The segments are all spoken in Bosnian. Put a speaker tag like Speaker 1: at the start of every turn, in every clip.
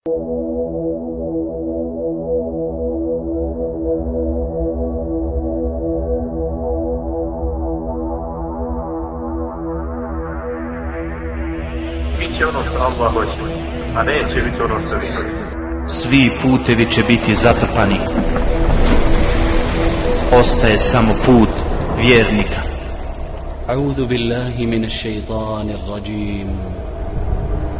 Speaker 1: Biće ono što Allah hoće, a neće biti ono što vi
Speaker 2: Svi putevi će biti zatrpani. Ostaje samo put vjernika.
Speaker 3: أعوذ بالله من الشيطان الرجيم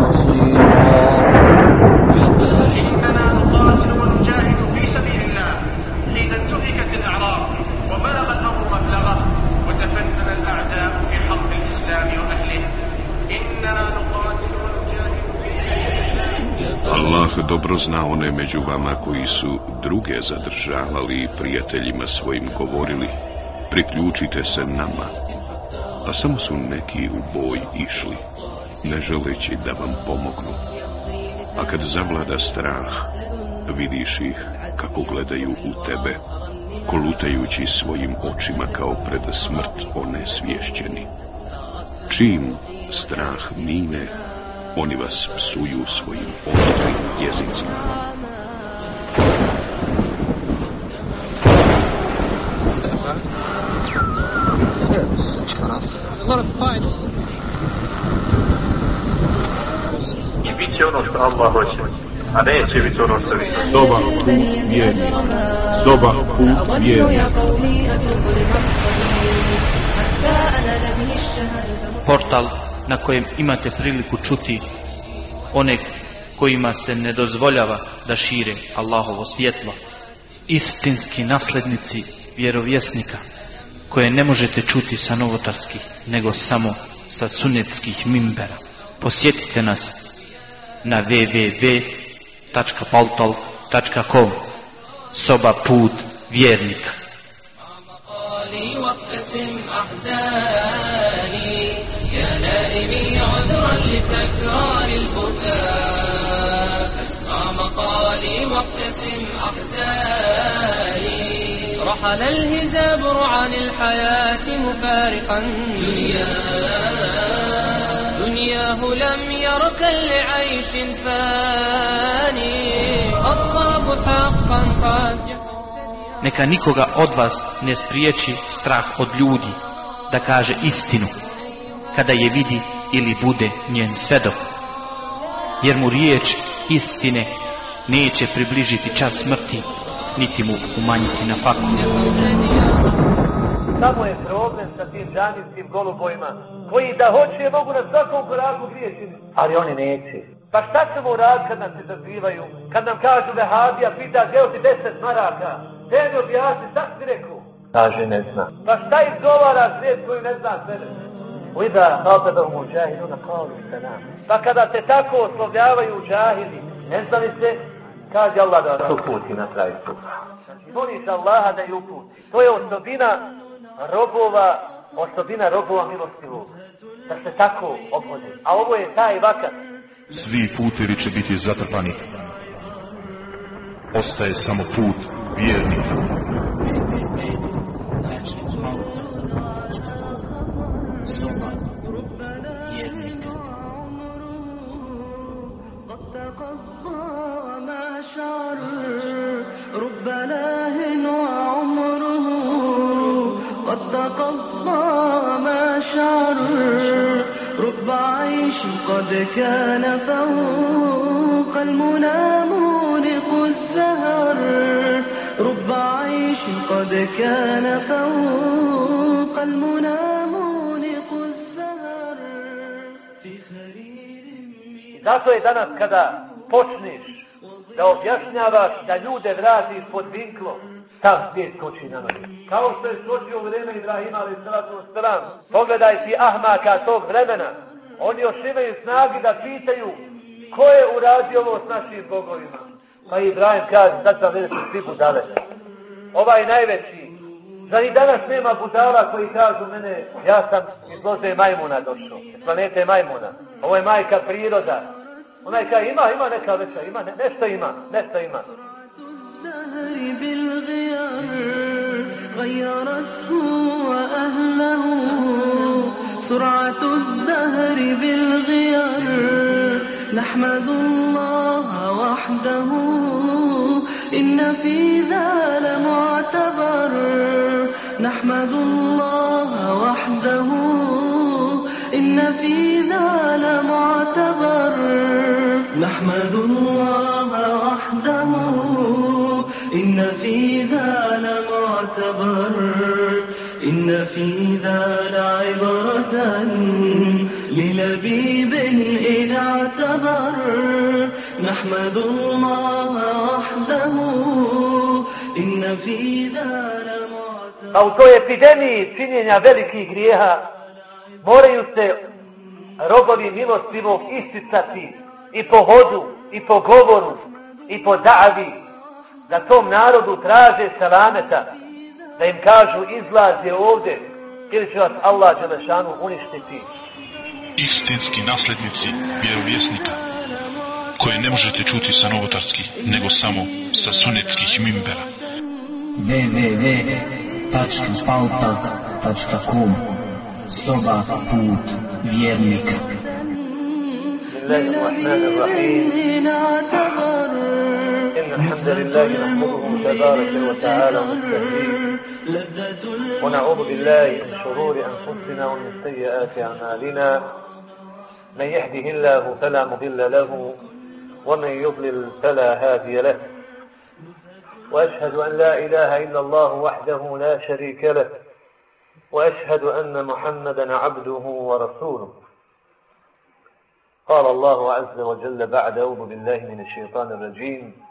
Speaker 4: مصيرا
Speaker 5: إننا نقاتل ونجاهد في سبيل الله حين انتهكت الأعراض وبلغ الأمر مبلغه وتفنن الأعداء في حق الإسلام وأهله إننا نقاتل ونجاهد في سبيل الله
Speaker 6: Allah dobro zna one među vama koji su druge zadržavali i prijateljima svojim govorili priključite se nama a samo su neki u boj išli ne želeći da vam pomognu a kad zavlada strah vidiš ih kako gledaju u tebe kolutajući svojim očima kao pred smrt one svješćeni čim strah mine oni vas psuju svojim oštrim jezicima.
Speaker 1: What a fight! Bit će ono što Allah hoće, a neće biti ono što vi
Speaker 7: dobar put vjernik, dobar put vjernik.
Speaker 2: Portal na kojem imate priliku čuti one kojima se ne dozvoljava da šire Allahovo svjetlo. Istinski naslednici vjerovjesnika koje ne možete čuti sa novotarskih, nego samo sa sunetskih mimbera. Posjetite nas na www.paltal.com Soba put vjernika.
Speaker 8: أحزاني. يا لائمي عذرا لتكرار البكاء. فاسمع مقالي أحزاني. رحل الهزابر عن الحياة مفارقا. دنياه دنياه لم يرك لعيش فاني خطاب حقا قد جحد
Speaker 2: Neka nikoga od vas ne spriječi strah od ljudi da kaže istinu kada je vidi ili bude njen svedok. Jer mu riječ istine neće približiti čas smrti niti mu umanjiti na fakultet.
Speaker 9: Samo je problem sa tim džanijskim golubojima, koji da hoće mogu na svakom koraku griješiti, ali oni neće. Pa šta ćemo uraditi kad nas se zazivaju? Kad nam kažu vehabija, pita gdje ti deset maraka? Gdje mi objasni, šta si rekao? Kaže, ne zna. Pa šta izgovara svijet koji ne zna sebe? Uida, halbeda u muđahidu na kalu se. Pa kada te tako oslovljavaju džahili, ne zna li se, kaže Allah da vas uputi na kraju puta. Moliš Allaha da je uputi. To je osobina robova, osobina robova milostivog. Da se tako obhode. A ovo je taj vakat.
Speaker 7: Svi putevi će biti zatrpani. Ostaje samo put vjernika.
Speaker 2: Soba vjernika.
Speaker 8: قد كان فوق المنى مونق الزهر رب عيش قد كان فوق المنى مونق الزهر في خرير
Speaker 9: Zato je danas kada počneš da objašnjavaš da ljude vratiš pod vinklom, tam svijet skoči na noge. Kao što je skočio u vreme Ibrahima, ali salatu wasalam. Pogledaj si ahmaka tog vremena. Oni još imaju snagi da pitaju ko je uradio ovo s našim bogovima. Pa Ibrahim kaže, sad ću vam vidjeti svi budale. Ovaj najveći. Zar i danas nema budala koji kažu mene, ja sam iz loze majmuna došao, iz planete majmuna. Ovo je majka priroda. Onaj kaže, ima, ima neka veća, ima, ne, nešto ima, nešto ima.
Speaker 10: الدهر بالغيار غيرته وأهله سرعة الدهر بالغيار. نحمد الله وحده. إن في ذا لمعتبر. نحمد الله وحده. إن في ذا لمعتبر. نحمد الله وحده. إن في ذا لمعتبر. إن في ذا لعبرة للبيب إن اعتبر نحمد الله وحده إن في ذا لمعتبر
Speaker 9: A u toj epidemiji činjenja velikih grijeha moraju se robovi milostivog isticati i po hodu, i po govoru, i po davi, da tom narodu traže salameta, da im kažu izlaz je ovdje ili će vas Allah Đelešanu uništiti.
Speaker 11: Istinski naslednici vjerovjesnika koje ne možete čuti sa novotarskih, nego samo sa sunetskih mimbera.
Speaker 12: www.pautalk.com Soba put vjernika.
Speaker 9: Bismillahirrahmanirrahim. الحمد لله نحمده تبارك وتعالى ونعوذ بالله من شرور أنفسنا ومن سيئات أعمالنا. من يهده الله فلا مضل له ومن يضلل فلا هادي له. وأشهد أن لا إله إلا الله وحده لا شريك له وأشهد أن محمدا عبده ورسوله. قال الله عز وجل بعد أعوذ بالله من الشيطان الرجيم.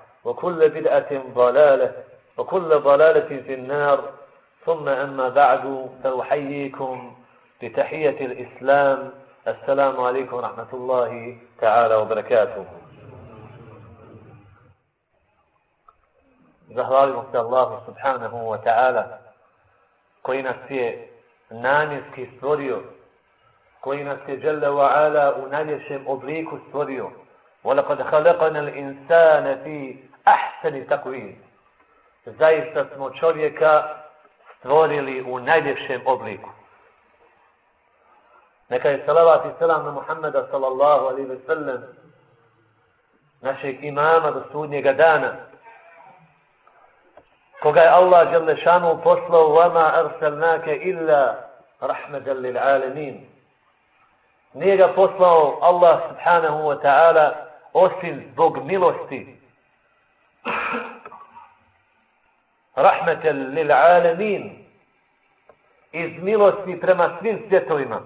Speaker 9: وكل بدعة ضلالة وكل ضلالة في النار. ثم أما بعد فأحييكم بتحية الإسلام. السلام عليكم ورحمة الله تعالى وبركاته. Zahvalimo se Allahu subhanahu wa ta'ala koji nas je namjenski stvorio, koji nas je Jalla wa ala. وَلَقَدْ خَلَقَنَا الْإِنسَانَ فِي ahseni takvim. Zaista smo čovjeka stvorili u najljepšem obliku. Neka je salavat i selam na Muhammeda sallallahu alaihi ve sellem našeg imama do sudnjega dana koga je Allah žele šanu poslao vama arsalnake illa rahmeđan lil alemin. Nije ga poslao Allah subhanahu wa ta'ala osim zbog milosti Rahmetel lil alemin. Iz milosti prema svim svjetovima.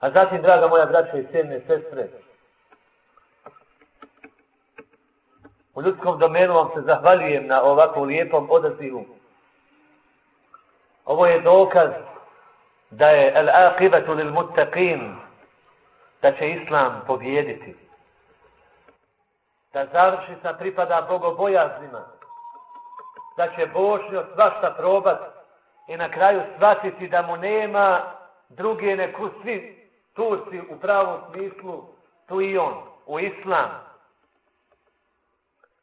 Speaker 9: A zatim, draga moja braća i sjedne sestre, u ljudskom domenu vam se zahvaljujem na ovako lijepom odazivu. Ovo je dokaz da je al-aqibatu lil muttaqin da će islam pobjediti Da završi sa pripada bogobojaznima. Da će Bošnjo svašta probat i na kraju shvatiti da mu nema druge neku svi Turci u pravom smislu, tu i on, u islam.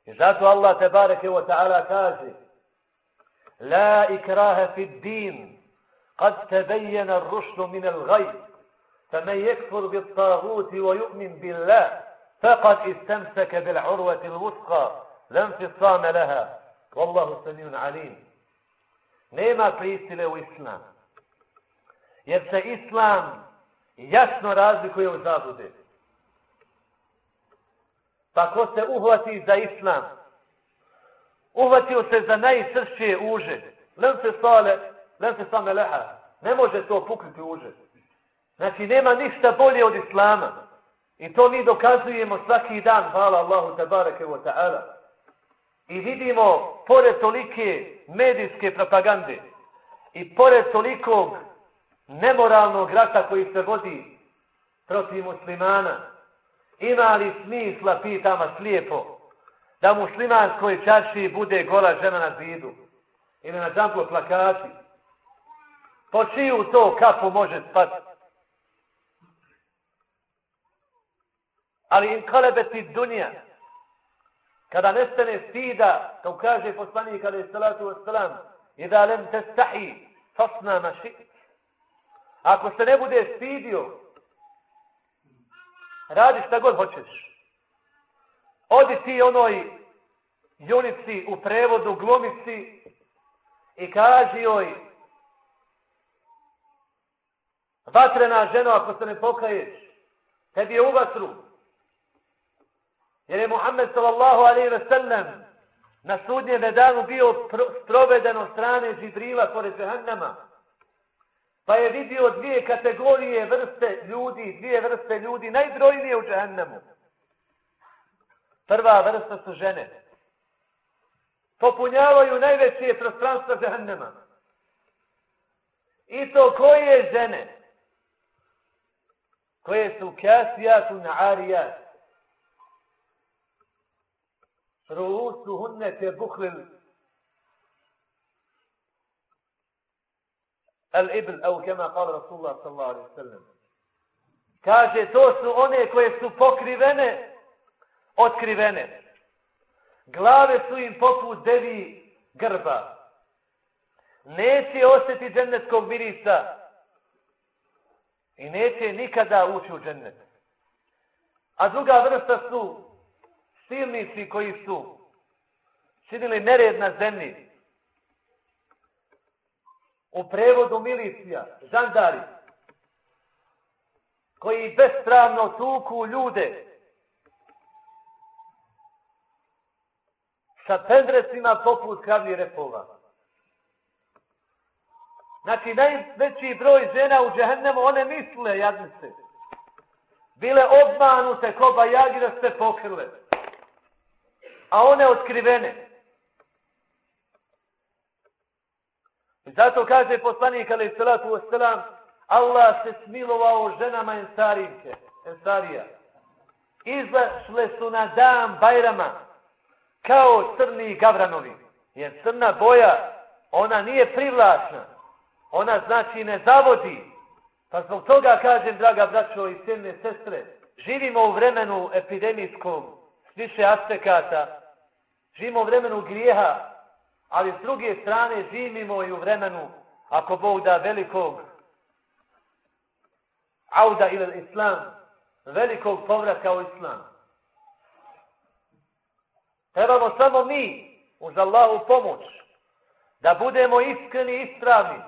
Speaker 9: I zato Allah te bareke wa ta'ala kaže La ikraha fi din قد تبين الرشد من الغي فمن يكفر بالطاغوت ويؤمن بالله فقد استمسك بالعروة الوثقى لا انفصام لها والله سميع عليم nema prisile u islam. Jer se islam jasno razlikuje u zabude. Pa ko se uhvati za islam, uhvatio se za najsršće uže, lem se sale, lem se same leha, ne može to pukriti uže. Znači, nema ništa bolje od islama. I to mi dokazujemo svaki dan, hvala Allahu tabareke wa ta'ala. I vidimo, pored tolike medijske propagande i pored tolikog nemoralnog rata koji se vodi protiv muslimana, ima li smisla, pitama slijepo, da muslimanskoj čaši bude gola žena na zidu ili na džampu plakati? Po čiju to kapu može spati? Ali in kalebeti dunja, kada nestane stida, kao kaže poslanik alaih salatu wasalam, i da lem te stahi, fasna maši. Ako se ne bude stidio, radi šta god hoćeš. Odi ti onoj junici u prevodu glumici i kaži joj vatrena ženo ako se ne pokaješ, tebi je u vatru. Jer je Muhammed sallallahu alaihi ve sellem na sudnjem danu bio sproveden od strane Žibrila pored Jehannama. Pa je vidio dvije kategorije vrste ljudi, dvije vrste ljudi, najbrojnije u Jehannamu. Prva vrsta su žene. Popunjavaju najveće prostranstva Jehannama. I to koje žene? Koje su kasijatu na arijatu رؤوسهن كبخل الابل او كما قال رسول الله صلى الله عليه وسلم kaže to su one koje su pokrivene otkrivene glave su im poput devi grba neće osjeti džennetskog mirisa i neće nikada ući u džennet a druga vrsta su silnici koji su činili nered na zemlji. U prevodu milicija, žandari, koji bestravno tuku ljude sa pendrecima poput kravlji repova. Znači, najveći broj žena u džehennemu, one misle, jadnice, bile obmanute ko bajagira se pokrile a one otkrivene. I zato kaže poslanik alaih salatu wasalam, Allah se smilovao ženama ensarijke, ensarija. Izašle su na dan Bajrama kao crni gavranovi. Jer crna boja, ona nije privlačna. Ona znači ne zavodi. Pa zbog toga kažem, draga braćo i sjemne sestre, živimo u vremenu epidemijskom, više aspekata. Živimo u vremenu grijeha, ali s druge strane živimo i u vremenu, ako Bog da velikog auda ili islam, velikog povratka u islam. Trebamo samo mi, uz Allahu pomoć, da budemo iskreni i ispravni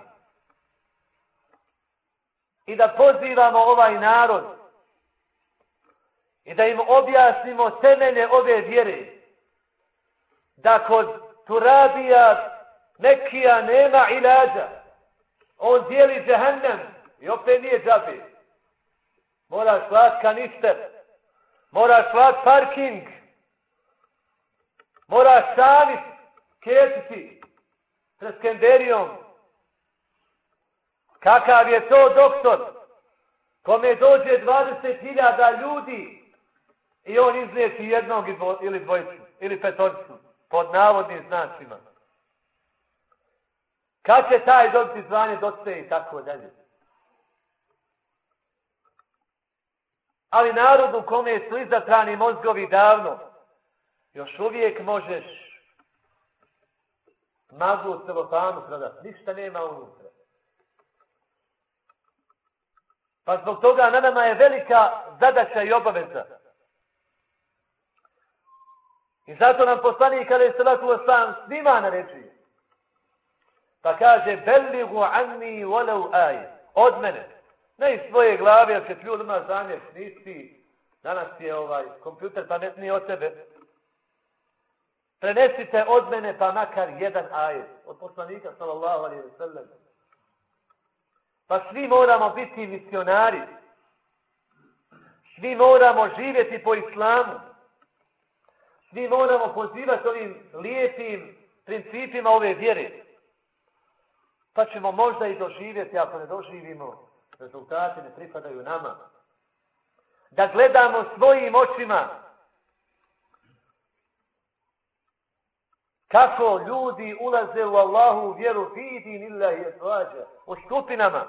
Speaker 9: i da pozivamo ovaj narod i da im objasnimo temelje ove vjere. Da kod Turabija nekija nema ilađa. On dijeli džehennem i opet nije džabe. Moraš slat kanister. Moraš slat parking. Moraš savit kjetiti sa skenderijom. Kakav je to doktor? Kome dođe 20.000 ljudi I on iznijeti jednog ili dvojicu, ili petoricu, pod navodnim znacima. Kad će taj dobiti zvanje doce i tako dalje. Ali narodu kome su izatrani mozgovi davno, još uvijek možeš maglu u celofanu prodati. Ništa nema unutra. Pa zbog toga na nama je velika zadaća i obaveza. I zato nam poslanik kada je salatu wasalam svima naređuje. Pa kaže, beligu anni volev aje. Od mene. Ne iz svoje glave, jer će ljudima zamjer, nisi, danas je ovaj kompjuter pametniji od tebe. Prenesite od mene pa makar jedan ajet. Od poslanika, sallallahu alaihi wa sallam. Pa svi moramo biti misionari. Svi moramo živjeti po islamu. Svi moramo pozivati ovim lijepim principima ove vjere. Pa ćemo možda i doživjeti, ako ne doživimo, rezultati ne pripadaju nama. Da gledamo svojim očima kako ljudi ulaze u Allahu u vjeru fidin illahi etvađa u skupinama.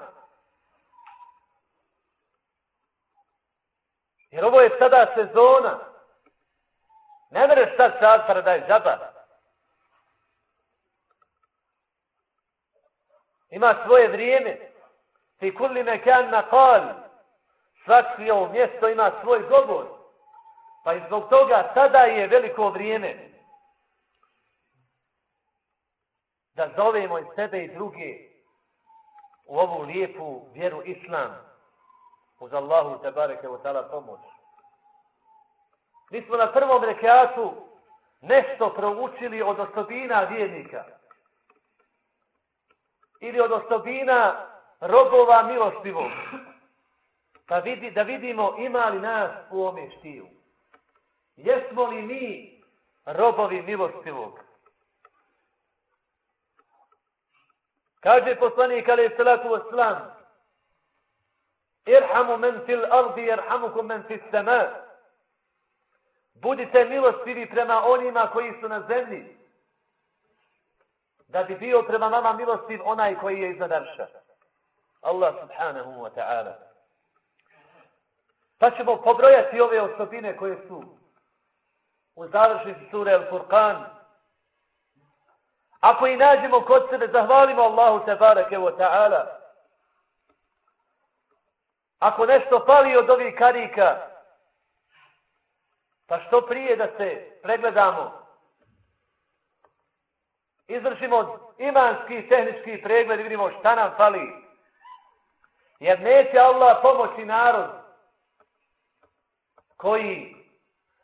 Speaker 9: Jer ovo je sada sezona. Ne mereš sad sad para da je zabava. Ima svoje vrijeme. Fi kulli mekan na kal. Svaki ovo mjesto ima svoj govor. Pa i zbog toga sada je veliko vrijeme. Da zovemo i sebe i druge u ovu lijepu vjeru Islam. Uz Allahu te bareke u tala pomoć. Mi smo na prvom rekiatu nešto proučili od osobina vjernika. Ili od osobina robova milostivog. Pa vidi, da vidimo ima li nas u ome štiju. Jesmo li mi robovi milostivog? Kaže poslanik alaih salatu wassalam Irhamu men fil ardi, irhamukum men fil sama. Budite milostivi prema onima koji su na zemlji. Da bi bio prema nama milostiv onaj koji je iznad arša. Allah subhanahu wa ta'ala. Pa ćemo pobrojati ove osobine koje su u završnici sure Al-Furqan. Ako i nađemo kod sebe, zahvalimo Allahu tebareke wa ta'ala. Ako nešto pali od ovih karika, pa što prije da se pregledamo, izvršimo imanski i tehnički pregled i vidimo šta nam fali. Jer neće Allah pomoći narod koji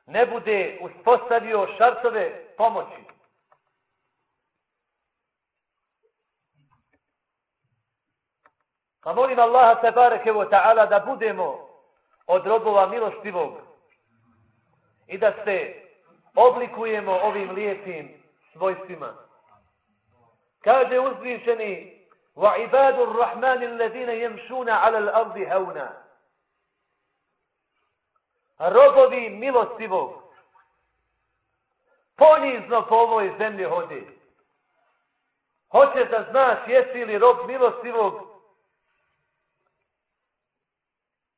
Speaker 9: ne bude uspostavio šartove pomoći. Pa molim Allaha tabareke wa ta'ala da budemo od robova milostivog i da se oblikujemo ovim lijepim svojstvima. Kaže uzvišeni وعباد الرحمن الذين يمشون على الأرض هونا robovi milostivog ponizno po ovoj zemlji hodi. Hoćeš da znaš jesi li rob milostivog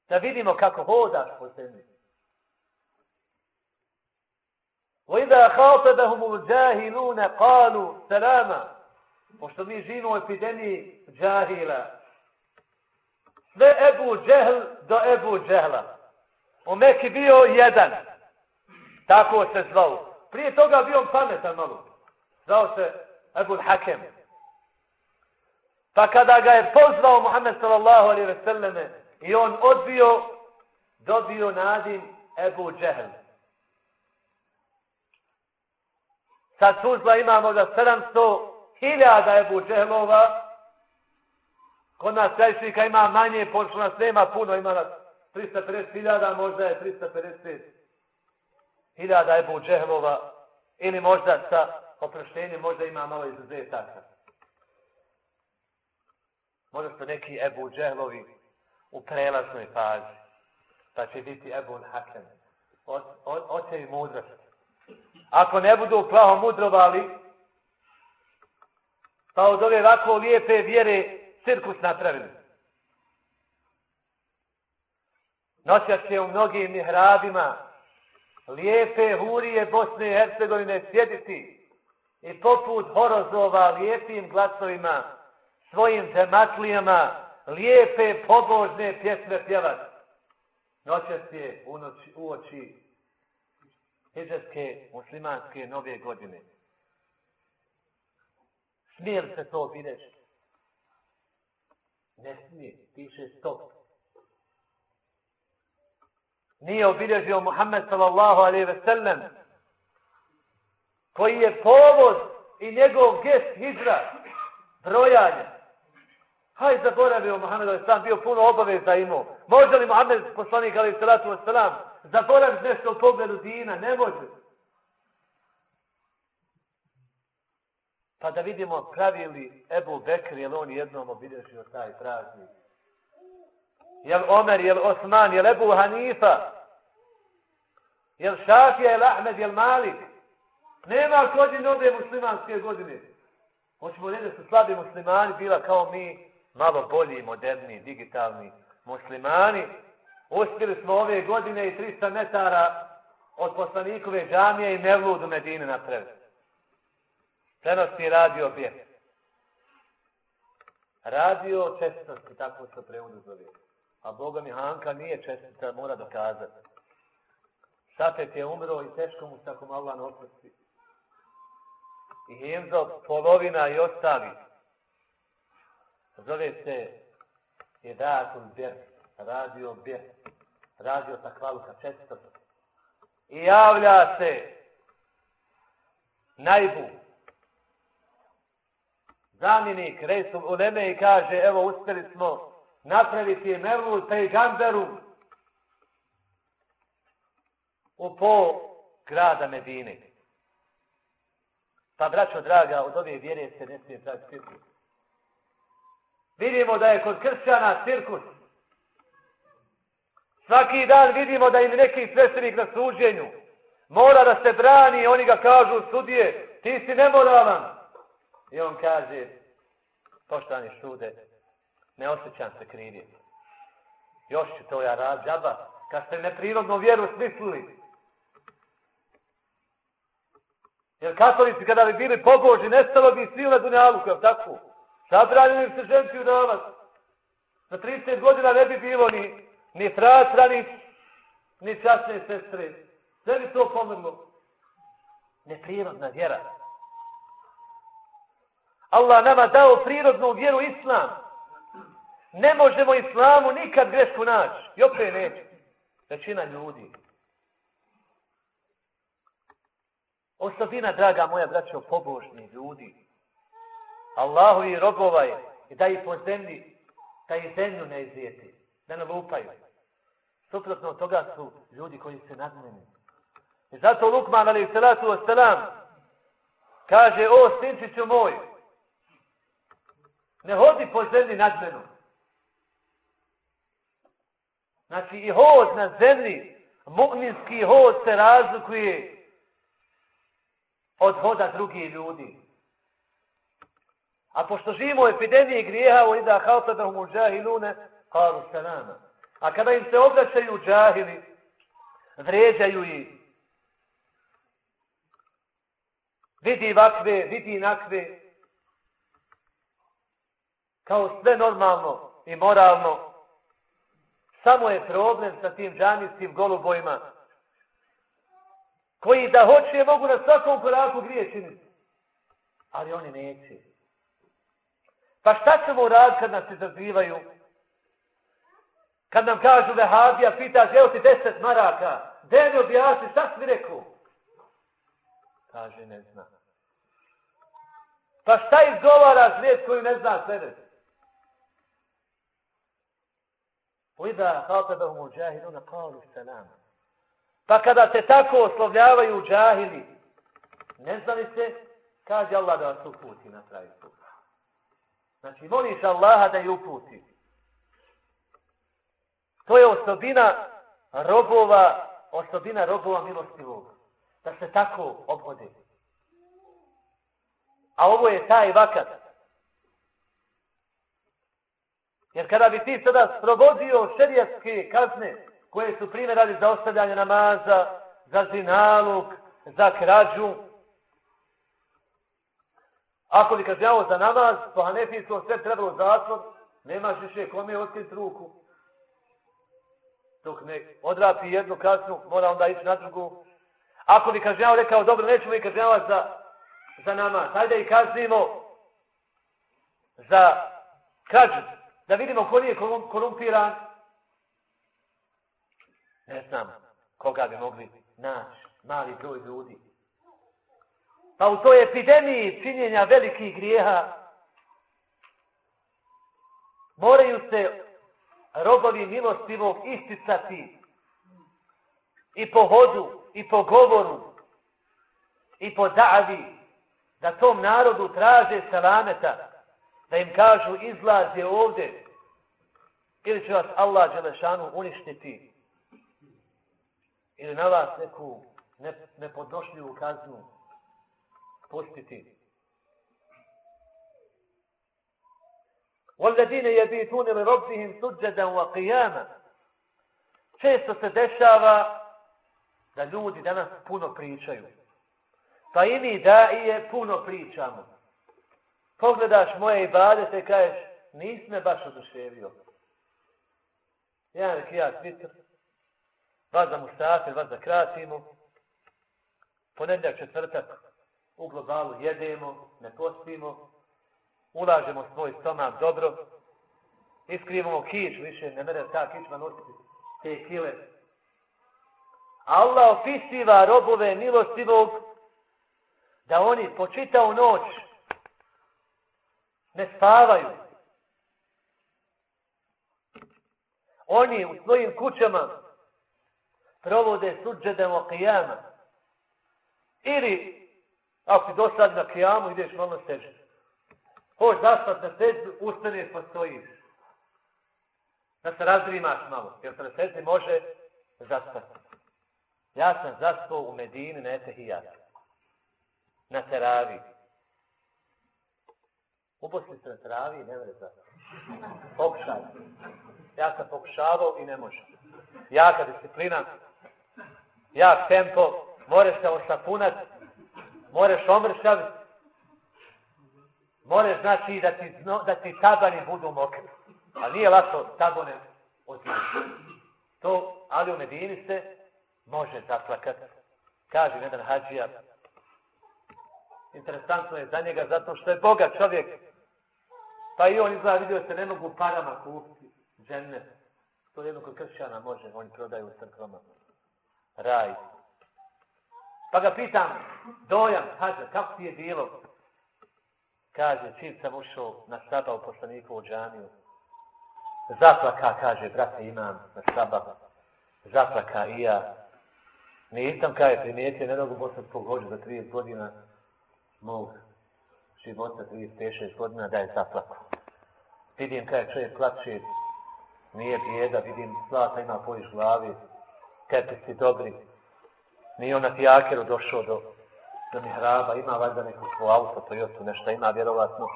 Speaker 9: da vidimo kako hodaš po zemlji. وَإِذَا خَاطَبَهُمُ الْجَاهِلُونَ قَالُوا سَلَامًا pošto mi živimo u epidemiji džahila. Sve Ebu Džehl do Ebu Džehla. U Meki bio jedan. Tako se zvao. Prije toga bio pametan malo. Zvao se Ebu Hakem. Pa kada ga je pozvao Muhammed sallallahu alaihi ve selleme i on odbio, dobio nadim Ebu Džehl. Sad Tuzla imamo da 700 hiljada Ebu Džehlova, kod nas čajšnika ima manje, pošto nas nema puno, ima nas 350 hiljada, možda je 350 hiljada Ebu Džehlova, ili možda sa oproštenjem, možda ima malo izuzetaka. Možda su neki Ebu Džehlovi u prelaznoj fazi, pa će biti Ebu Hakem. Oće i mudrost. Ako ne budu plaho mudrovali, pa od ove ovako lijepe vjere cirkus napravili. Noćas će u mnogim mihrabima lijepe hurije Bosne i Hercegovine sjediti i poput horozova lijepim glasovima, svojim zematlijama lijepe pobožne pjesme pjevati. Noćas je u, noći, u oči hijđarske muslimanske nove godine. Smije li se to obilježiti? Ne smije, piše stop. Nije obilježio Muhammed sallallahu alaihi ve sellem koji je povod i njegov gest hijra, brojanja. Haj zaboravio Muhammed alaihi sallam, bio puno obaveza imao. Može li Muhammed poslanik alaihi sallatu sellem zaboraviti nešto u pogledu dina? Ne može. Pa da vidimo pravi li Ebu Bekr, je on jednom obilježio taj praznik? Jel Omer, jel Osman, jel Ebu Hanifa? Jel Šafija, jel Ahmed, jel Malik? Nema kodi nove muslimanske godine. Hoćemo reći da su slabi muslimani bila kao mi, malo bolji, moderni, digitalni muslimani. Uspjeli smo ove godine i 300 metara od poslanikove džamije i Mevludu Medine napraviti. Prenosni radio objekt. Radio čestnosti, tako se preudu zove. A Boga mi Hanka nije čestnica, mora dokazati. Safet je umro i teško mu tako malo na oprosti. I Hemzo polovina i ostali. Zove se Jedatul Berk radio Bir, radio takvaluka čestitosti. I javlja se najbu, zamjenik Resul Uleme i kaže, evo uspjeli smo napraviti Mevlu Pejgamberu u po grada Medine. Pa, braćo draga, od ove vjere se ne smije praviti cirkus. Vidimo da je kod kršćana cirkus. Svaki dan vidimo da im neki sveštenik na suđenju mora da se brani oni ga kažu sudije, ti si nemoralan. I on kaže, poštani sude, ne osjećam se krivim. Još ću to ja rad, džaba, kad ste neprirodnu vjeru smislili. Jer katolici kada bi bili pobožni, nestalo bi svi na dunjalu, kao tako. Zabranili se ženci udavac. Za 30 godina ne bi bilo ni, ni fratra, ni, ni časne sestre. Sve bi to pomrlo. Neprirodna vjera. Allah nama dao prirodnu vjeru islam. Ne možemo islamu nikad grešku naći. I opet neće. Većina ljudi. Osobina, draga moja braćo, pobožni ljudi. Allahu i robova je i da ih po zemlji, da ih zemlju ne izvijeti. Da ne lupaju. Suprotno toga su ljudi koji se nadmeni. I zato Lukman, ali salatu wasalam, kaže, o, sinčiću moj, ne hodi po zemlji nadmenu. Znači i hod na zemlji, mu'minski hod se razlikuje od hoda drugih ljudi. A pošto živimo u epidemiji grijeha, u ida halta da džahilune, kalu salama. A kada im se obraćaju džahili, vređaju ih, vidi vakve, vidi nakve, kao sve normalno i moralno, samo je problem sa tim džanijskim golubojima, koji da hoće mogu na svakom koraku grije činiti. Ali oni neće. Pa šta ćemo raditi kad nas izazivaju? Kad nam kažu vehabija, pitaš, evo ti deset maraka, gdje mi objasni, šta si rekao? Kaže, ne znam. Pa šta izgovaraš riječ koju ne zna sebe? Uida hatabahu mu džahilu na kalu salama. Pa kada se tako oslovljavaju džahili, ne znali se, kaže Allah da vas uputi na pravi put. Znači, moliš Allaha da je uputi. To je osobina robova, osobina robova milostivog. Da se tako obhode. A ovo je taj vakat. Jer kada bi ti sada sprovodio šerijatske kazne, koje su primjer radi za ostavljanje namaza, za zinaluk, za krađu. Ako bi kažnjavo za namaz, po Hanefijskom sve trebalo zatvor, nemaš više kome otkriti ruku. Dok ne odrapi jednu kasnu, mora onda ići na drugu. Ako bi kažnjavo rekao, dobro, nećemo i kažnjavati za, za namaz, hajde i kaznimo za krađu, da vidimo ko nije korumpiran. Ne znam koga bi mogli naći, mali broj ljudi. Pa u toj epidemiji činjenja velikih grijeha moraju se robovi milostivog isticati i po hodu, i po govoru, i po davi, da tom narodu traže salameta, da im kažu izlaz je ovde, ili će vas Allah Đelešanu uništiti, ili na vas neku nepodnošljivu kaznu pustiti. وَالَّذِينَ يَبِيتُونَ لِرَبِّهِمْ سُجَّدًا وَقِيَامًا Često se dešava da ljudi danas puno pričaju. Pa i mi da i je puno pričamo. Pogledaš moje ibadete i kažeš, nis me baš oduševio. Jedan rekijat vitr, vas za musafir, vas za kratimo, ponedljak četvrtak, u globalu jedemo, ne postimo, ulažemo svoj stomak dobro, iskrivamo kič, više ne mere ta kičma nositi te kile. Allah opisiva robove milostivog da oni počitao noć ne spavaju. Oni u svojim kućama provode suđedem o kijama. Ili, ako si dosad na kijamu, ideš malo steže. Hoš zastat na seđu, ustane pa stojiš. Da se razrimaš malo, jer se na seđu može zaspati. Ja sam zastao u Medini na Etehijat. Na Teravi. Uposli se na Teravi i ne može zaspati. Pokušaj. Ja sam pokušavao i ne može. Jaka disciplina, jak tempo, moraš se osapunat, moraš omršaviti, More znači da ti, da ti tabani budu mokri. A nije lako tabone označi. To, ali u Medini se može zaplakati. Kaže jedan hađija, interesantno je za njega zato što je bogat čovjek. Pa i on izgleda vidio se ne mogu parama kupiti džene. To jedno kod kršćana može, oni prodaju u crkvama. Raj. Pa ga pitam, dojam, hađa, kako ti je bilo? Kaže, čim sam ušao na saba u poslaniku u džaniju, zaplaka, kaže, brate, imam na saba, zaplaka i ja. Nisam, kaže, primijetio, ne mogu bosanskog hođu za 30 godina mog života, 35-6 godina, da je zaplako. Vidim kaj čovjek plače, nije bijeda, vidim slata ima pojiš glavi, tepisi dobri. Nije on na tijakeru došao do, do mihraba, ima valjda neku svoju auto, Toyota, nešto ima vjerovatno.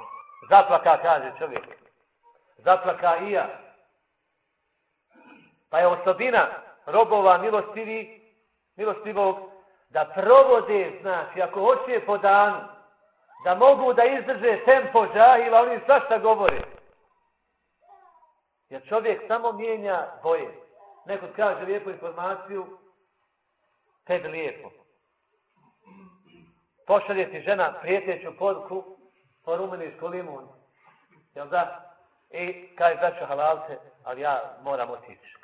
Speaker 9: Zaplaka, kaže čovjek. Zaplaka i ja. Pa je osobina robova milostivi, milostivog, da provode, znači, ako hoće po danu, da mogu da izdrže tempo džahila, oni svašta govore. Jer čovjek samo mijenja boje. Neko kaže lijepu informaciju, tebi lijepo. Pošalje ti žena prijeteću poruku, porumeniš ko limun. Jel da? I kaj daću halalce, ali ja moram otići.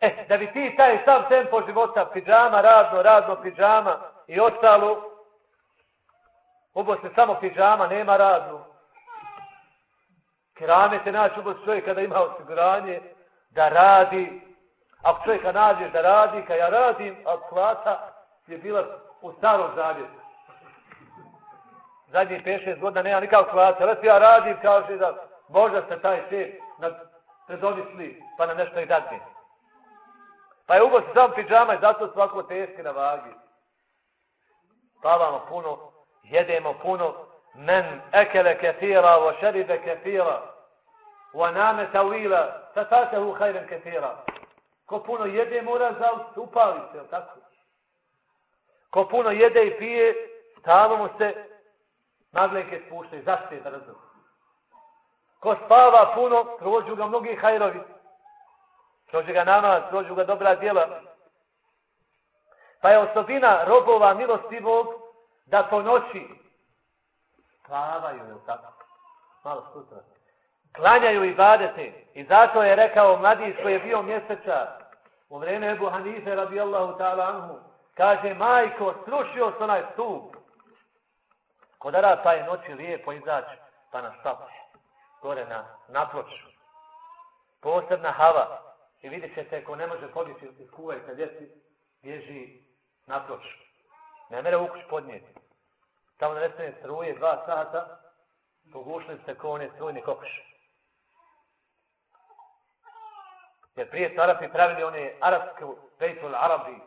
Speaker 9: E, da bi ti taj sam tempo života, pidžama, razno, razno, pidžama i ostalo, Ubo se samo pidžama, nema radnu. Keramete naći ubo čovjeka da ima osiguranje, da radi. Ako čovjeka nađeš da radi, kad ja radim, ako plata je bila u starom zavjetu. Zadnjih 5-6 godina nema nikakva plata. Ali ja radim, kaže da možda se taj šef predomisli, pa na nešto i dati. Pa je ugo se pidžama pijama i zato svako teške na vagi. Spavamo puno, jedemo puno, men ekele kefira, wa šeribe kefira, wa name tawila, fatatehu hajren kefira. Ko puno jede mora za upali se, tako? Ko puno jede i pije, stalno mu se naglenke spuštaju. Zašto je da razum? Ko spava puno, prođu ga mnogi hajrovi. Prođu ga namaz, prođu ga dobra djela. Pa je osobina robova milostivog da po noći spavaju, je tako? Malo sutra. Klanjaju i badete. I zato je rekao mladić koji je bio mjesečar u vreme Ebu Hanife radijallahu ta'ala anhu. Kaže, majko, srušio se onaj stup. Kodara Arapa je noći lijepo izaći pa na stap. Gore na naproču. Posebna hava. I vidjet ćete, ko ne može podići iz kuvajta djeci, bježi naproču. Ne mere ukuć podnijeti. Tamo nestane struje dva sata, pogušli ste ko one strujni kokuš. Jer prije su Arapi pravili one arapske pejtul Arabi,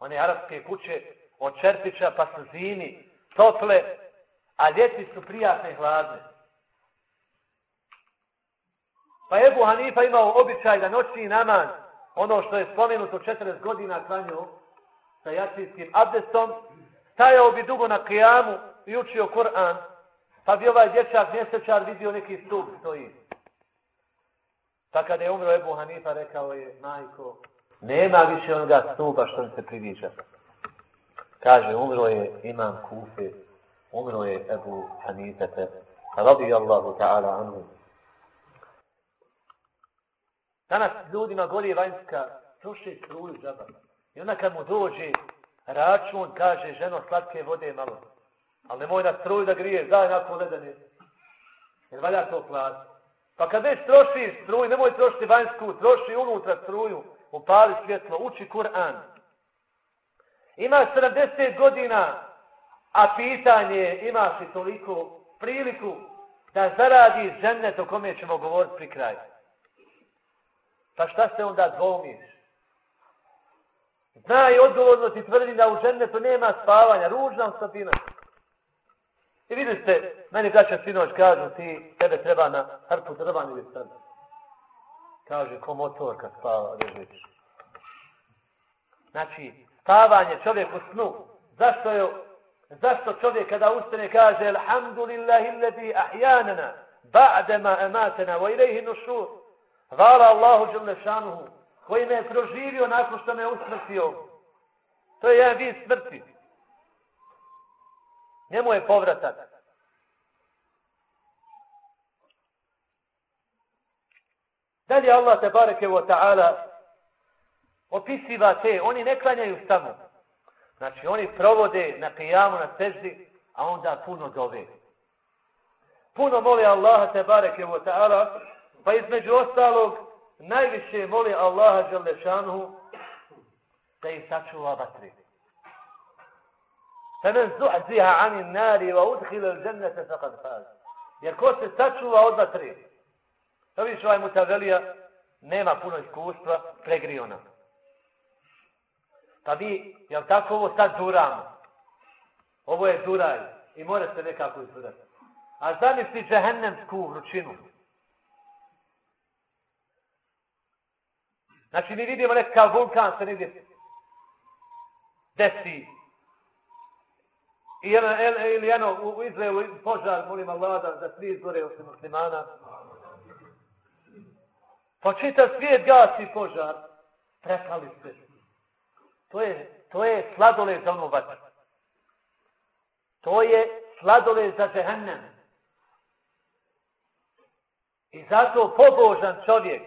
Speaker 9: one arapske kuće od čerpića pa su zimi, tople, a ljeti su prijatne hladne. Pa Ebu Hanifa imao običaj da noćni namaz, ono što je spomenuto 40 godina klanio sa jacijskim abdestom, stajao bi dugo na kijamu i učio Kur'an, pa bi ovaj dječak mjesečar vidio neki stup stoji. Pa kada je umro Ebu Hanifa, rekao je, majko, nema više onoga snuba što mi se priviđa. Kaže, umro je imam kufe, umro je Ebu Hanifete, radi Allahu ta'ala anhu. Danas ljudima gori vanjska, sluši struju džaba. I onda kad mu dođe račun, kaže, ženo, slatke vode malo. Ali nemoj na struju da grije, daj nakon ledane. Jer valja to plati. Pa kad već troši struju, nemoj trošiti vanjsku, troši unutra struju, upali svjetlo, uči Kur'an. Ima 70 godina, a pitanje, imaš li toliko priliku da zaradi žennet o kome ćemo govoriti pri kraju. Pa šta se onda dvomiš? Znaj odgovorno ti tvrdi da u žennetu nema spavanja, ružna osobina. I vidite, meni braća sinoć kažu, ti, tebe treba na hrpu drvan ili sad. Kaže, ko motor kad spava, režiš. Znači, spavanje čovjek u snu. Zašto je, zašto čovjek kada ustane kaže, Alhamdulillahi ledi ahjanana, ba'dema ematena, wa ilaihi nušur. Hvala Allahu žele šanuhu, koji me je proživio nakon što me je usmrtio. To je jedan vid smrti. Njemu je povratak. Da li Allah te bareke wa ta'ala opisiva te, oni ne klanjaju samo. Znači, oni provode na pijamu, na sezi, a onda puno dove. Puno mole Allaha te bareke wa ta'ala, pa između ostalog, najviše moli Allaha želešanu da ih sačuva vatri. Femen zuhziha anin nari wa udhila u zemlete faqad faz. Jer ko se sačuva od vatri, Da vidiš ovaj mutavelija nema puno iskustva pregrio nam pa vi jel tako ovo sad duramo ovo je duraj i mora se nekako izvrati a zamisli džehennemsku vrućinu znači mi vidimo nekakav vulkan se negdje desi I jedan, ili jedno u Izraelu požar, molim Allah da, da svi izgore osim muslimana. Pa čita svijet gasi požar, prepali ste. To je, to je sladole za onu vatru. To je sladole za džehennem. I zato pobožan čovjek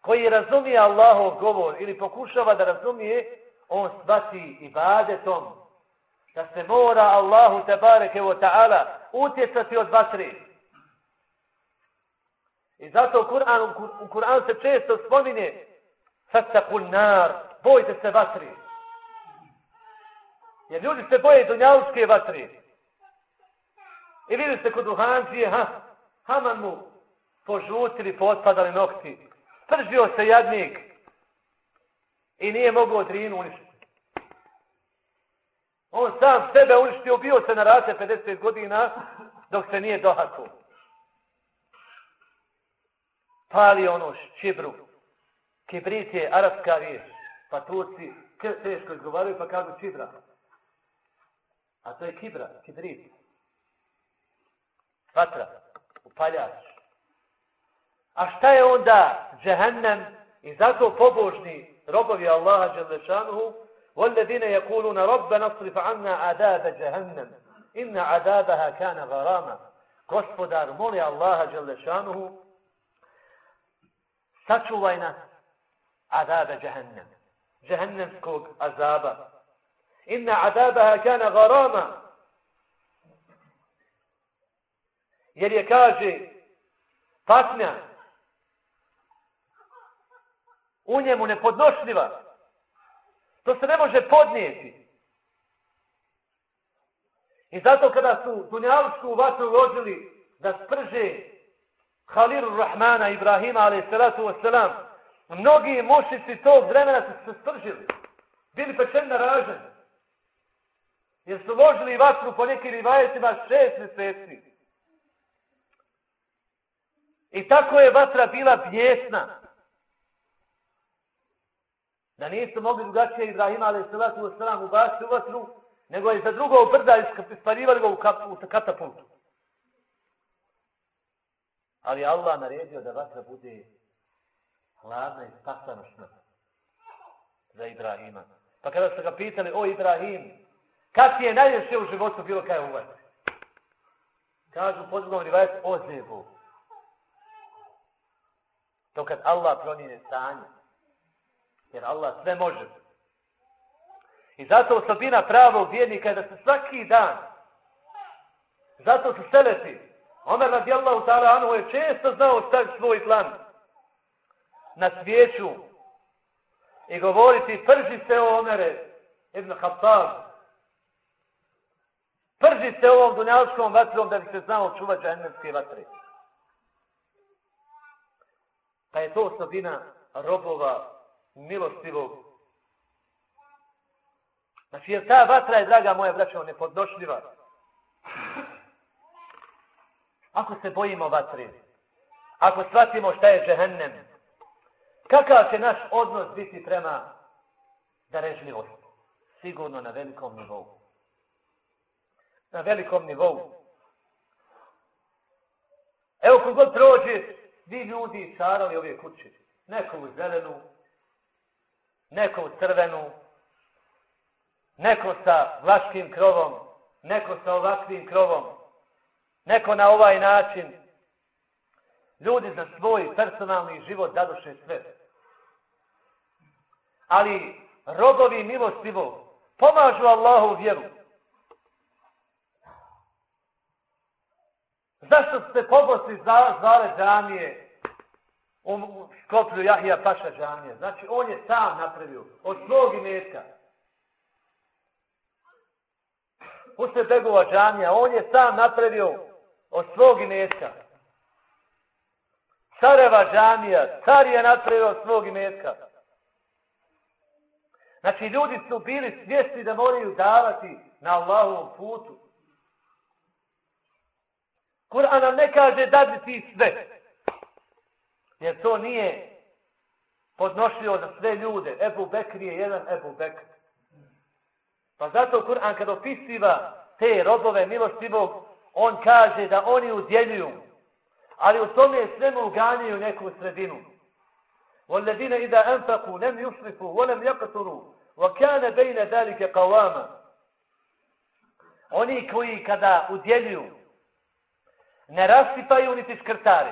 Speaker 9: koji razumije Allahov govor ili pokušava da razumije, on svati ibadetom da se mora Allahu tebareke wa ta'ala utjecati od vatre. I zato Kur'an, u Kur'an se često spominje Fattakul nar, bojte se vatri. Jer ljudi se boje dunjavske vatri. I vidite se kod duhancije, ha, haman mu požutili, potpadali nokti. Pržio se jadnik i nije mogao drinu uništiti. On sam sebe uništio, bio se na rate 50 godina, dok se nije dohako Pali ono ščibru. Kibrit je arapska riječ. Pa Turci teško izgovaraju pa kažu čibra. A to je kibra, kibrit. Vatra, upaljač. A šta je onda džehennem? I zato pobožni robovi Allaha Đelešanuhu والذين يقولون ربنا اصرف عنا عذاب جهنم إن عذابها كان غراما gospodar moli Allaha Đelešanuhu sačuvaj nas azaba džehennem džehennemskog azaba. Inna azabaha kana garama jer je kaže patnja u njemu nepodnošljiva. To se ne može podnijeti. I zato kada su dunjalučku vatru uložili da sprže Halilu Rahmana Ibrahima alaih salatu mnogi mušici tog vremena su se spržili bili pečeni na ražen jer su ložili vatru po nekim rivajetima šest mjeseci I tako je vatra bila pjesna. Da nisu mogli drugačije Ibrahima, ali se vatu u u vatru, nego je za drugog brda ispaljivali ga u, kap, u katapultu. Ali Allah naredio da vatra bude hladna i spasanošna za Ibrahima. Pa kada su ga pitali, o Ibrahim, kad ti je najljepše u životu bilo kaj u vatri? Kažu podrugom rivajet, o zebu. To kad Allah promijene stanje. Jer Allah sve može. I zato osobina pravog vjernika je da se svaki dan zato su selefi, Omer radijallahu ta'ala anhu je često znao staviti svoj plan na svijeću i govoriti prži se o Omere ibn Khattab prži se ovom dunjalskom vatrom da bi se znao čuvati džahnemske vatre. Pa je to osobina robova milostivog. Znači, jer ta vatra je, draga moja braća, nepodnošljiva. Ako se bojimo vatre, ako shvatimo šta je džehennem, kakav će naš odnos biti prema darežljivosti? Sigurno na velikom nivou. Na velikom nivou. Evo kogod prođe, vi ljudi čarali ove kuće. Neko u zelenu, neko u crvenu, neko sa vlaškim krovom, neko sa ovakvim krovom, neko na ovaj način. Ljudi za svoj personalni život dadoše sve. Ali robovi milostivo pomažu Allahu vjeru. Zašto ste pobosli zvale džamije u Skoplju Jahija Paša džamije? Znači, on je sam napravio od svog imetka. Usred Begova džamija, on je sam napravio od svog imetka. Careva džamija, car je napravio od svog imetka. Znači, ljudi su bili svjesni da moraju davati na Allahovom putu. Kur'an nam ne kaže dadi ti sve. Jer to nije podnošljivo za sve ljude. Ebu Bekri je jedan Ebu Bekr. Pa zato Kur'an kad opisiva te robove milostivog, on kaže da oni udjeljuju. Ali u tome svemu uganjaju neku sredinu. وَالَّذِينَ إِذَا أَنْفَقُوا لَمْ يُسْرِفُوا وَلَمْ يَقْتُرُوا وَكَانَ بَيْنَ ذَلِكَ قَوَامًا Oni koji kada udjeljuju, ne rasipaju niti skrtari.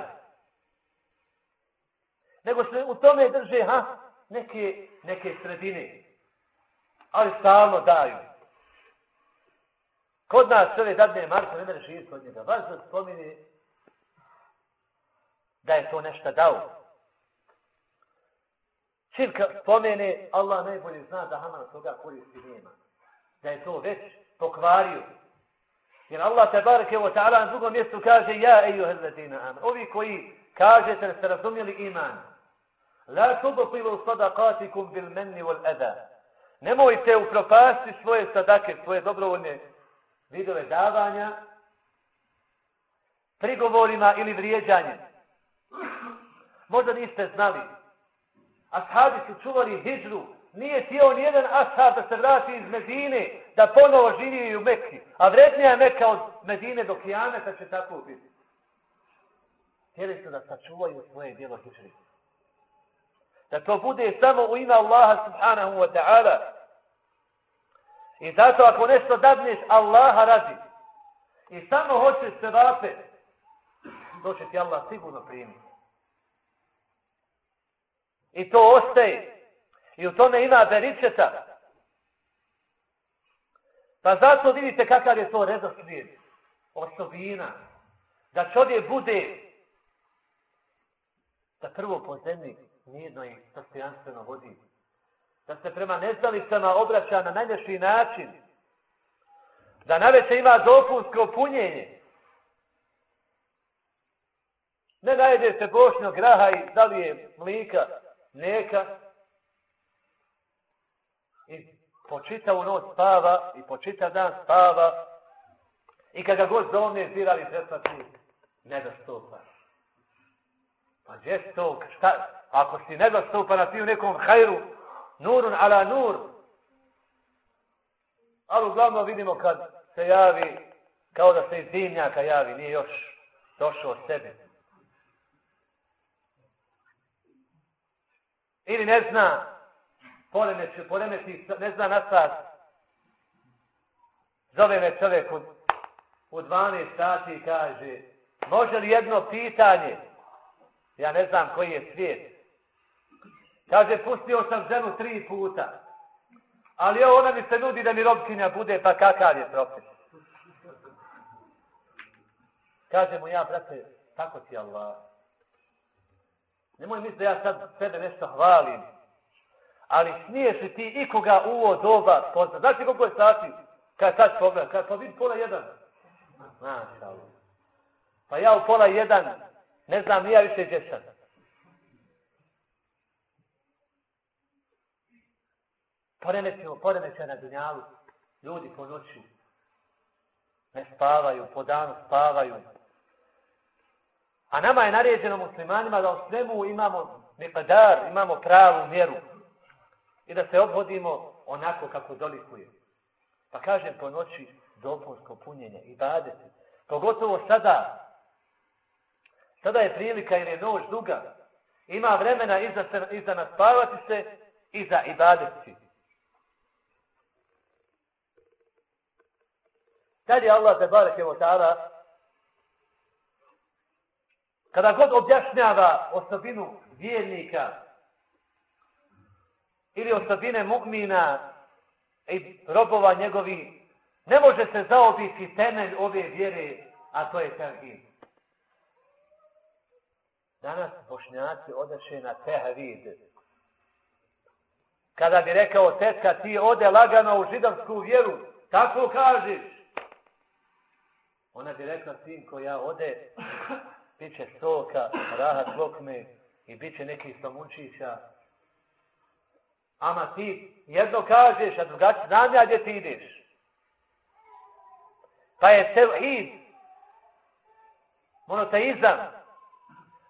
Speaker 9: Nego se u tome drže ha, neke, neke sredine. Ali stalno daju. Kod nas sve dadne Marko, ne mere živi kod njega. Vas da spomini da je to nešto dao. Čim spomene, Allah najbolje zna da Haman toga koristi nema. Da je to već pokvario. Jer Allah te bareke wa ta'ala na drugom mjestu kaže Ja ejuhel ladina aman. Ovi koji kažete da ste razumjeli iman. La tubtilu sadaqatikum bil menni wal adha. Nemojte upropasti svoje sadake, svoje dobrovoljne vidove davanja prigovorima ili vrijeđanjem. Možda niste znali Ashabi su čuvali hijđru. Nije tijelo nijedan ashab da se vrati iz Medine, da ponovo živi u Mekki. A vrednija je Mekka od Medine do Kijameta će tako biti. Htjeli su da sačuvaju svoje djelo hijđri. Da to bude samo u ime Allaha subhanahu wa ta'ala. I zato ako nešto dadneš Allaha radi i samo hoćeš se vape, to će ti Allah sigurno primiti. I to ostaje. I u tome ima beričeta. Pa zato vidite kakav je to redoslijed. Osobina. Da čovjek bude da prvo po zemlji nijedno i dostojanstveno vodi. Da se prema neznalicama obraća na najljepši način. Da naveće ima dopunsko punjenje. Ne najde se bošnjog graha i da li je mlika, mlijeka. I po čitavu noć spava i po čitav dan spava. I kada god zovne zirali pretplati, ne da stopa. Pa gdje to? Šta? Ako si ne da stopa na ti u nekom hajru, nurun ala nur. Ali uglavnom vidimo kad se javi, kao da se iz dimnjaka javi, nije još došao sebi. Ili ne zna, poremeti, poremeti ne zna na sad. Zove me čovjek u, u 12 sati i kaže, može li jedno pitanje? Ja ne znam koji je svijet. Kaže, pustio sam ženu tri puta. Ali evo, ona mi se nudi da mi robkinja bude, pa kakav je propis? Kaže mu ja, brate, tako ti Allah. Nemoj misli da ja sad sebe nešto hvalim. Ali smiješ li ti ikoga u ovo doba poznat? Znaš koliko je sati? Kad sad pogledam, kad pa pola jedan. Maša Pa ja u pola jedan ne znam nija više gdje sam. Poremetimo, poremetimo na dunjalu. Ljudi po noću ne spavaju, po danu spavaju. A nama je naređeno muslimanima da u svemu imamo nekadar, imamo pravu mjeru. I da se obhodimo onako kako dolikuje. Pa kažem po noći dopunsko punjenje i badeti. Pogotovo sada. Sada je prilika jer je noć duga. Ima vremena i za, se, i za naspavati se i za ibadeti. Kad je Allah te barek evo tada kada god objašnjava osobinu vjernika ili osobine mu'mina i robova njegovi, ne može se zaobiti temelj ove vjere, a to je tevhid. Danas bošnjaci odeše na tehvid. Kada bi rekao tetka, ti ode lagano u židovsku vjeru, tako kažeš. Ona bi rekla, sinko, ja ode bit će soka, rahat lokme i bit će nekih stomunčića. Ama ti jedno kažeš, a drugači znam ja gdje ti ideš. Pa je tevhid, monoteizam,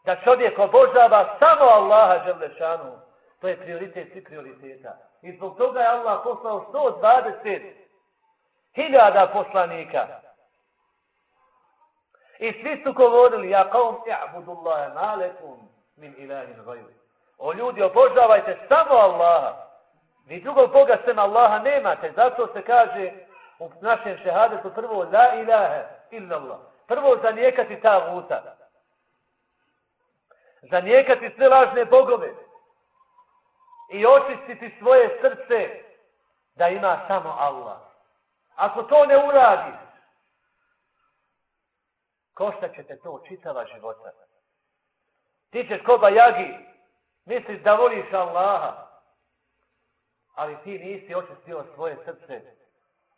Speaker 9: da čovjek obožava samo Allaha Đelešanu. To je prioritet svi prioriteta. I zbog toga je Allah poslao 120 hiljada poslanika. I svi su govorili, ja kaum i'budu Allahe malekum min ilahin gajru. O ljudi, obožavajte samo Allaha. Ni drugog Boga sem Allaha nemate. Zato se kaže u našem šehadetu prvo la ilaha illa Allah. Prvo zanijekati ta vuta. Zanijekati sve lažne bogove. I očistiti svoje srce da ima samo Allah. Ako to ne uradiš, košta će te to čitava života. Ti ćeš koba jagi, misliš da voliš Allaha, ali ti nisi očistio svoje srce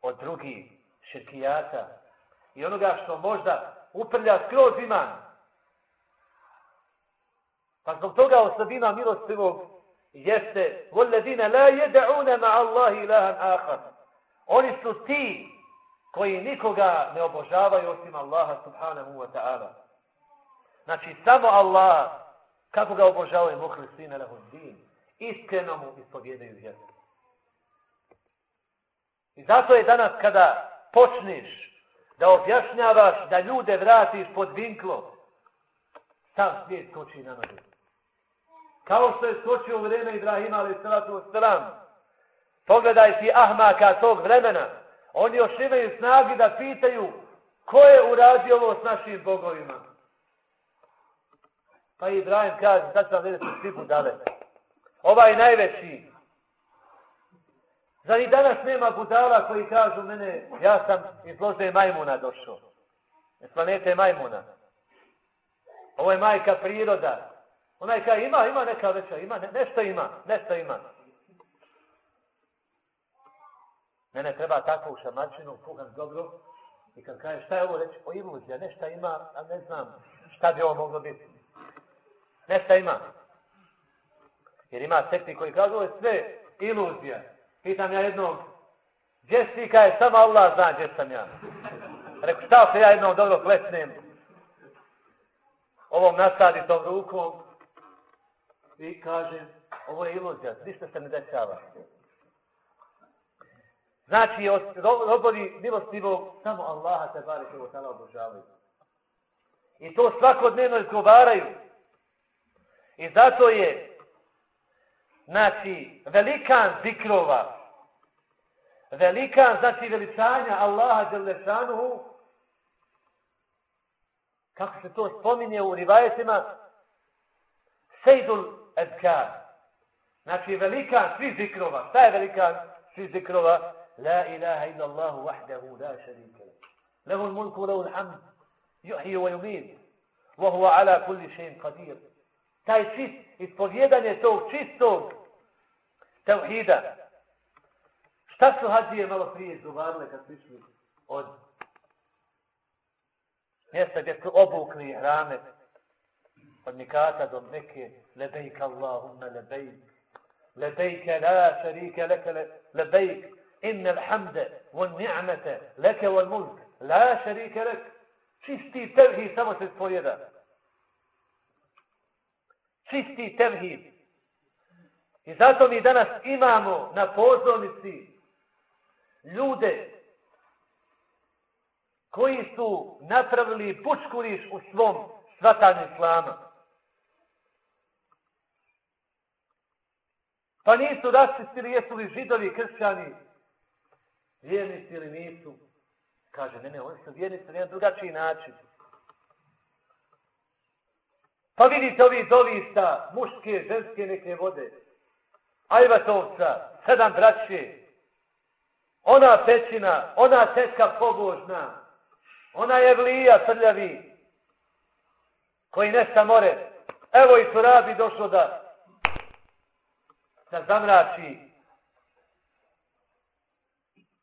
Speaker 9: od drugih širkijata i onoga što možda uprlja skroz iman. Pa zbog toga osobina milostivog jeste وَالَّذِينَ لَا يَدَعُونَ مَعَ اللَّهِ إِلَهًا آخَرَ Oni su ti koji nikoga ne obožavaju osim Allaha subhanahu wa ta'ala. Znači, samo Allah, kako ga obožavaju muhlisine lehuddin. iskreno mu ispovjedaju vjeru. I zato je danas kada počneš da objašnjavaš da ljude vratiš pod vinklo, sam svijet skoči na noge. Kao što je skočio u vrijeme Ibrahima, ali salatu wasalam. Pogledaj si ahmaka tog vremena. Oni još imaju snagi da pitaju ko je uradio ovo s našim bogovima. Pa Ibrahim kaže, sad sam vidio svi budale. Ovaj najveći. Zar i danas nema budala koji kažu mene, ja sam iz lože majmuna došao. Iz planete majmuna. Ovo je majka priroda. Onaj kaže, ima, ima neka veća, ima, ne, nešto ima, nešto ima. Mene treba takvu šamačinu, kuham dobro. I kad kaže, šta je ovo reći? O iluzija, nešto ima, a ne znam šta bi ovo moglo biti. Nešta ima. Jer ima sekti koji kažu, ovo je sve iluzija. Pitam ja jednog, gdje si, kaže, samo Allah zna gdje sam ja. Reku šta se ja jednom dobro plesnem, ovom nasaditom rukom, i kažem, ovo je iluzija, ništa se ne dešava. Znači, robovi milostivog, samo Allaha te bari koje tala obožavaju. I to svakodnevno izgovaraju. I zato je, znači, velikan zikrova, velikan, znači, veličanja Allaha Đelešanuhu, kako se to spominje u rivajetima, Sejdul Edkar. Znači, velikan svih zikrova. Šta je velikan svih zikrova? لا إله إلا الله وحده لا شريك له. له الملك وله الحمد. يحيي ويميت. وهو على كل شيء قدير. تاي تشيت إتفوديدان يتو تشيتو توحيدا. شتاسو هذه يمالو فيه زبار لك تشمي od mjesta gdje su obukli hrame od Nikata do Mekke lebejk لبيك. lebejk lebejk la šarike leke lebejk le, إن الحمد والنعمة لك والملك لا شريك لك čisti tevhid samo se spojeda. Čisti tevhid. I zato mi danas imamo na pozornici ljude koji su napravili pučkuriš u svom svatanju islama. Pa nisu rasčistili jesu li židovi, kršćani, vjernici ili nisu. Kaže, ne, ne, oni su vjernici na jedan drugačiji način. Pa vidite ovi dovista, muške, ženske neke vode. Ajvatovca, sedam braće. Ona pećina, ona tetka pobožna. Ona je vlija crljavi. Koji nesta more. Evo i Turabi došlo da da zamrači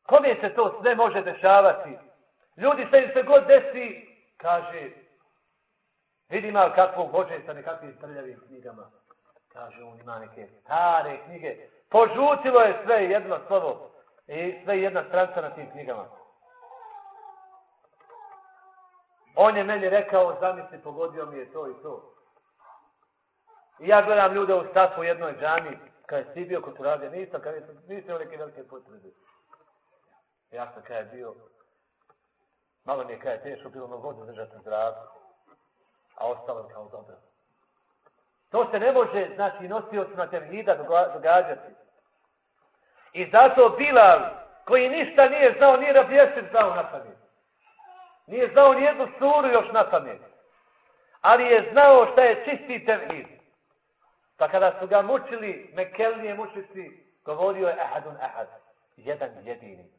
Speaker 9: Kome se to sve može dešavati? Ljudi se im se god desi, kaže, vidi mal kakvog Bože sa nekakvim prljavim knjigama. Kaže, on ima neke stare knjige. Požutilo je sve jedno slovo i sve jedna stranca na tim knjigama. On je meni rekao, zamisli, pogodio mi je to i to. I ja gledam ljude u stafu u jednoj džami, kada je si bio kod radija, nisam, kada nisam, nisam neke velike potrebe. Ja sam kada je bio, malo mi je kada je teško bilo na vodu držati zraku, a ostalo kao dobro. To se ne može, znači, nosiocima tevhida događati. I zato Bilal, koji ništa nije znao, nije rabjesir znao na pamet. Nije znao ni jednu suru još na pamet. Ali je znao šta je čisti tevhid. Pa kada su ga mučili, Mekelnije mučici, govorio je ahadun ahad. Jedan jedini.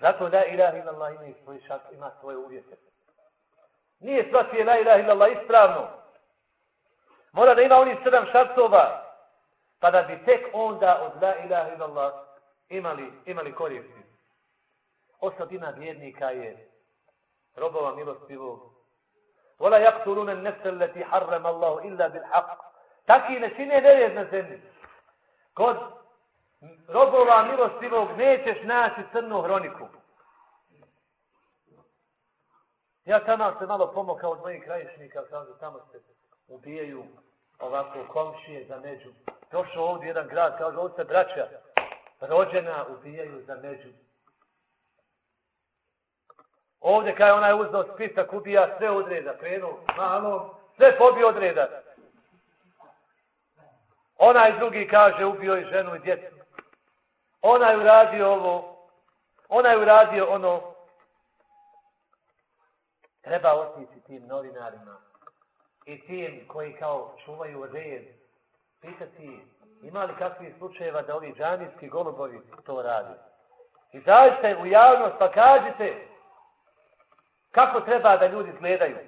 Speaker 9: Zato la ilaha illallah ima svoj šak, ima svoje uvjete. Nije svaki je la ilaha illallah ispravno. Mora da ima oni sedam šartova, pa da bi tek onda od la ilaha illallah imali, imali koristi. Osadina vjernika je robova milostivog. Vola jaktulune nefse leti harrem Allahu illa bil haq. Taki ne čine nered na zemlji. Kod robova milostivog nećeš naći crnu hroniku. Ja tamo se malo pomokao od mojih krajišnika, kažu, tamo se ubijaju ovako komšije za među. Došao ovdje jedan grad, kaže, ovdje se braća rođena ubijaju za među. Ovdje kaj onaj uzdao spisak ubija sve odreda, krenuo malo, sve pobio odreda. Onaj drugi kaže ubio i ženu i djecu. Onaj uradio ovo, onaj uradio ono. Treba otići tim novinarima i tim koji kao čuvaju red. Pitati ima li kakvih slučajeva da ovi džanijski golubovi to radi. I u javnost pa kažite kako treba da ljudi gledaju.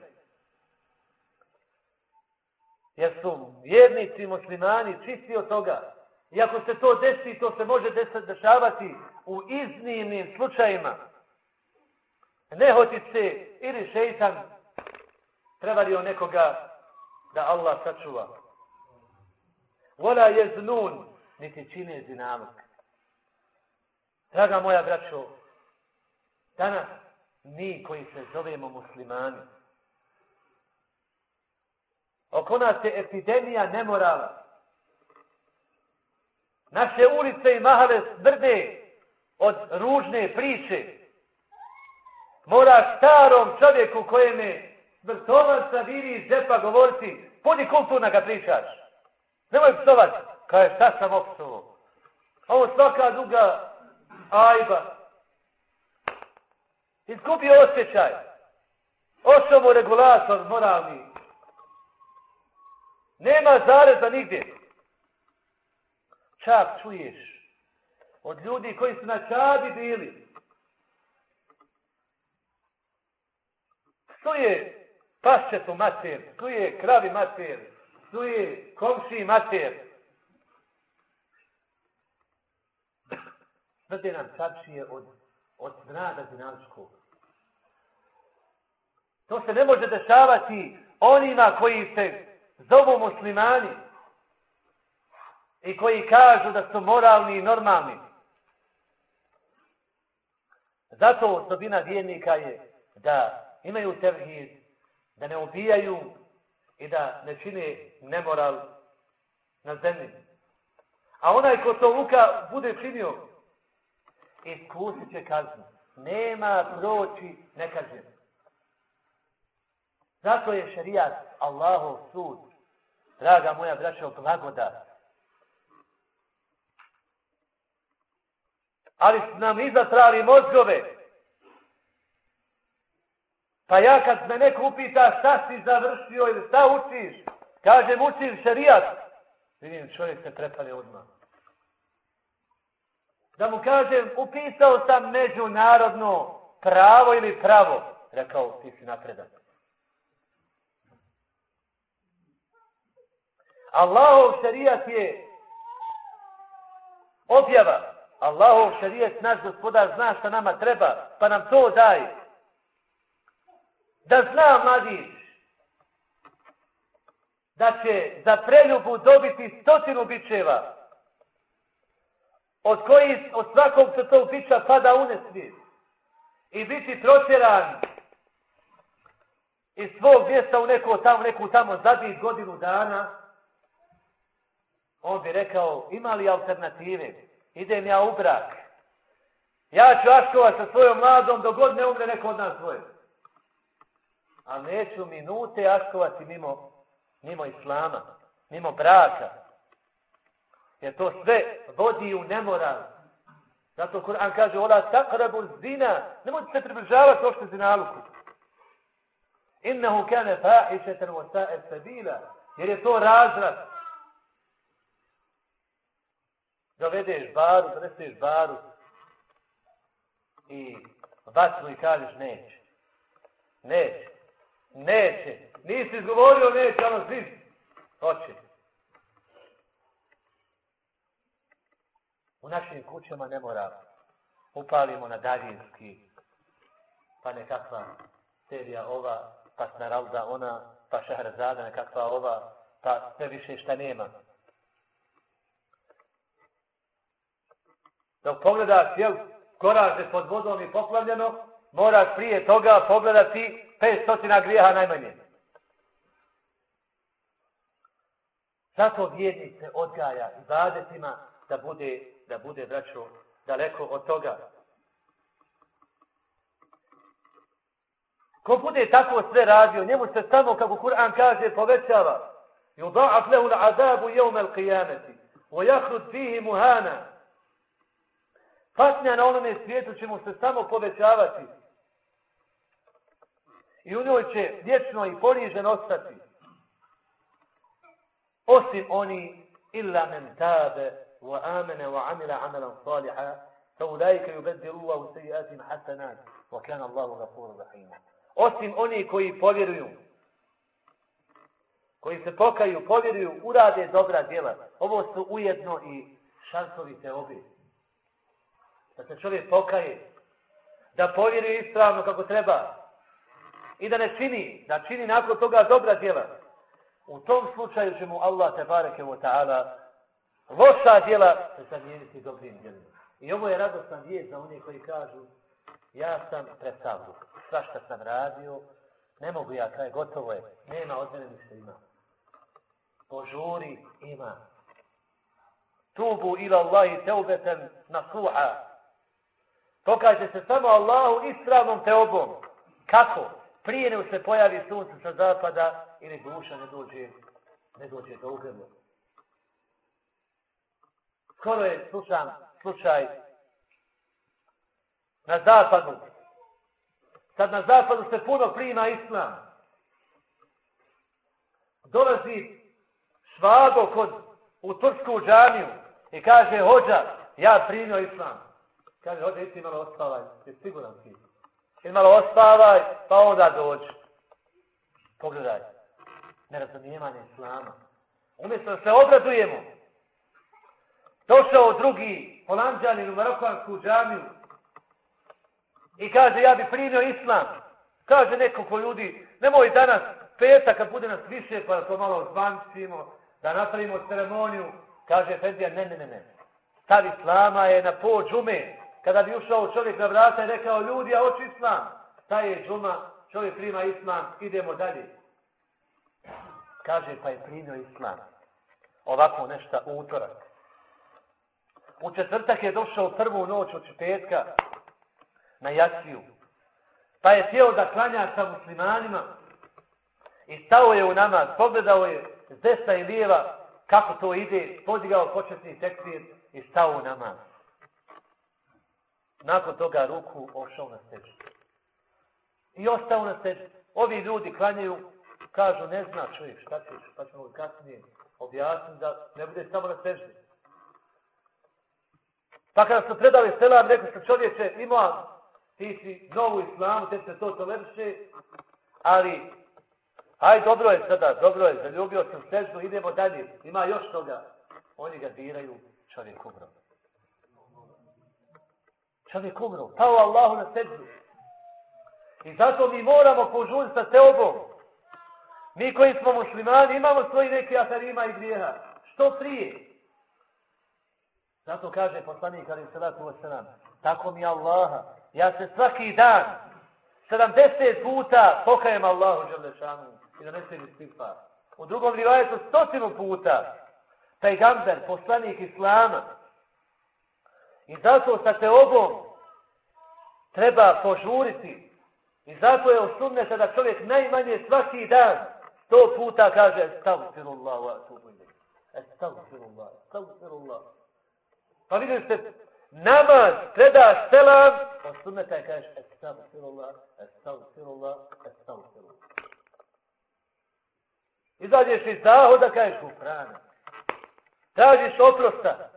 Speaker 9: Jer su vjernici muslimani čisti od toga. I ako se to desi, to se može dešavati u iznimnim slučajima. Nehotice ili šeitan prevario nekoga da Allah sačuva. Vola je znun, niti čine zinamuk. Draga moja braćo, danas mi koji se zovemo muslimani, oko nas je epidemija nemorala. Naše ulice i mahale smrde od ružne priče. Mora starom čovjeku kojem je smrtovaca viri iz džepa govoriti, puni kulturna ga pričaš. Nemoj psovati. Kaže, šta sam opsovo? Ovo svaka druga ajba. Izgubio osjećaj. Osobu regulator moralni. Nema zareza nigdje. Čak čuješ od ljudi koji su na čadi bili. Psuje pašćetu mater, psuje kravi mater, psuje komši mater. Smrde nam čačije od, od zrada dinamičkog. To se ne može dešavati onima koji se zovu muslimani i koji kažu da su moralni i normalni. Zato osobina vjernika je da imaju tevhid, da ne ubijaju i da ne čine nemoral na zemlji. A onaj ko to uka bude činio, iskusit će kaznu. Nema proći nekažen. Zato je šarijat Allahov sud. Draga moja braća, blagodat. Ali nam izatrali mozgove. Pa ja kad me neko upita šta si završio ili šta učiš, kažem učim šerijat. Vidim, čovjek se prepali odmah. Da mu kažem, upisao sam međunarodno pravo ili pravo. Rekao, ti si napredak. Allahov šerijat je objava. Allahov šarijet, naš gospodar, zna šta nama treba, pa nam to daje. Da zna mladić da će za preljubu dobiti stotinu bičeva, od koji od svakog se tog bića pada u i biti proćeran iz svog mjesta u neko tamo, neku tamo zadnjih godinu dana, on bi rekao, ima li alternative? Idem ja u brak. Ja ću aškovat sa svojom mladom dok god ne umre neko od nas dvoje. A neću minute aškovati mimo, mimo islama, mimo braka. Jer to sve vodi u nemoral. Zato Kur'an kaže, ola takrabu zina, nemojte se približavati ošte zinaluku. Innehu kane fa'išetan wa sa'e sabila. Jer je to razrad, dovedeš baru, doneseš baru i vatru i kažeš neće. Neće. Neće. Nisi izgovorio neće, ono ziv. Hoće. U našim kućama ne mora upalimo na daljinski pa nekakva serija ova, pa snaralda ona, pa šahrazada nekakva ova, pa sve više šta nema. Dok pogledaš, jel, goraže pod vodom i poplavljeno, moraš prije toga pogledati 500 grijeha najmanje. Zato vjednik se odgaja i badetima da bude, da bude vraćao daleko od toga. Ko bude tako sve radio, njemu se samo, kako Kur'an kaže, povećava. Yudha'af lehu l'azabu jevme l'qiyameti. Vajahrut fihi muhana. Patnja na onome svijetu će mu se samo povećavati. I u njoj će vječno i ponižen ostati. Osim oni illa men tabe wa amene wa amila amalan saliha fa ulajke yubeddilu Allahu sejiatim hasanat wa kana Allahu gafuru rahima. Osim oni koji povjeruju koji se pokaju, povjeruju, urade dobra djela. Ovo su ujedno i šansovi te obje. Da se čovjek pokaje, da povjeruje ispravno kako treba i da ne čini, da čini nakon toga dobra djela. U tom slučaju će mu Allah te bareke wa ta'ala loša djela se zamijeniti dobrim djelima. I ovo je radostan vijest za one koji kažu ja sam predstavlju, sva šta sam radio, ne mogu ja, kraj, gotovo je, nema od mene ništa ima požuri ima. Tubu ila Allahi teubeten nasuha. Pokaže se samo Allahu ispravnom teobom. Kako? Prije nego se pojavi sunce sa zapada ili duša ne dođe, ne dođe do ugrlu. Skoro je slušan slučaj na zapadu. Sad na zapadu se puno prima islam. Dolazi svado kod u Tursku džamiju i kaže, hođa, ja primio islam. Kaže, hođa, ti malo ospavaj, je siguran ti. Ti malo ospavaj, pa onda dođi. Pogledaj, nerazumijevanje islama. Umjesto da se obradujemo, došao drugi holandžanin u Marokansku džamiju i kaže, ja bi primio islam. Kaže nekoliko ljudi, nemoj danas, petak, kad bude nas više, pa da to malo zvančimo, da napravimo ceremoniju, kaže Fendija, ne, ne, ne, ne. Stav Islama je na po džume. Kada bi ušao čovjek na vrata i rekao, ljudi, a oči Islam. Ta je džuma, čovjek prima Islam, idemo dalje. Kaže, pa je primio Islam. Ovako nešto u utorak. U četvrtak je došao prvu noć od petka na jaciju. Pa je sjeo da klanja sa muslimanima i stao je u namaz, pogledao je s desna i lijeva, kako to ide, podigao početni tekvir i stao u namaz. Nakon toga ruku ošao na seđu. I ostao na seđu. Ovi ljudi klanjaju, kažu, ne zna čovjek šta ćeš, pa ćemo kasnije objasniti da ne bude samo na seđu. Pa kada su predali selam, rekli su čovječe, ima, ti si novu islamu, te se to toleriše, ali Aj, dobro je sada, dobro je, zaljubio sam sežnu, idemo dalje. Ima još toga. Oni ga diraju, čovjeku grobu. Čovjek umro. Pao Allahu na sežnu. I zato mi moramo požuriti sa teobom. Mi koji smo muslimani imamo svoji neki atarima i grijeha. Što prije? Zato kaže poslanik Ali Salatu Vosanam. Tako mi Allaha. Ja se svaki dan 70 puta pokajem Allahu Đelešanu i donesem ne se. U drugom rivajetu stotinu puta pejgamber, poslanik Islama. I zato sa te obom treba požuriti. I zato je osumne da čovjek najmanje svaki dan sto puta kaže Estagfirullah wa atubu ilayh. Estagfirullah, estagfirullah. Pa vidite ste, namaz predaš selam, osudnete je kaže Estagfirullah, estagfirullah, estagfirullah. Izađeš iz zahoda, kažeš gufrana. Tražiš oprosta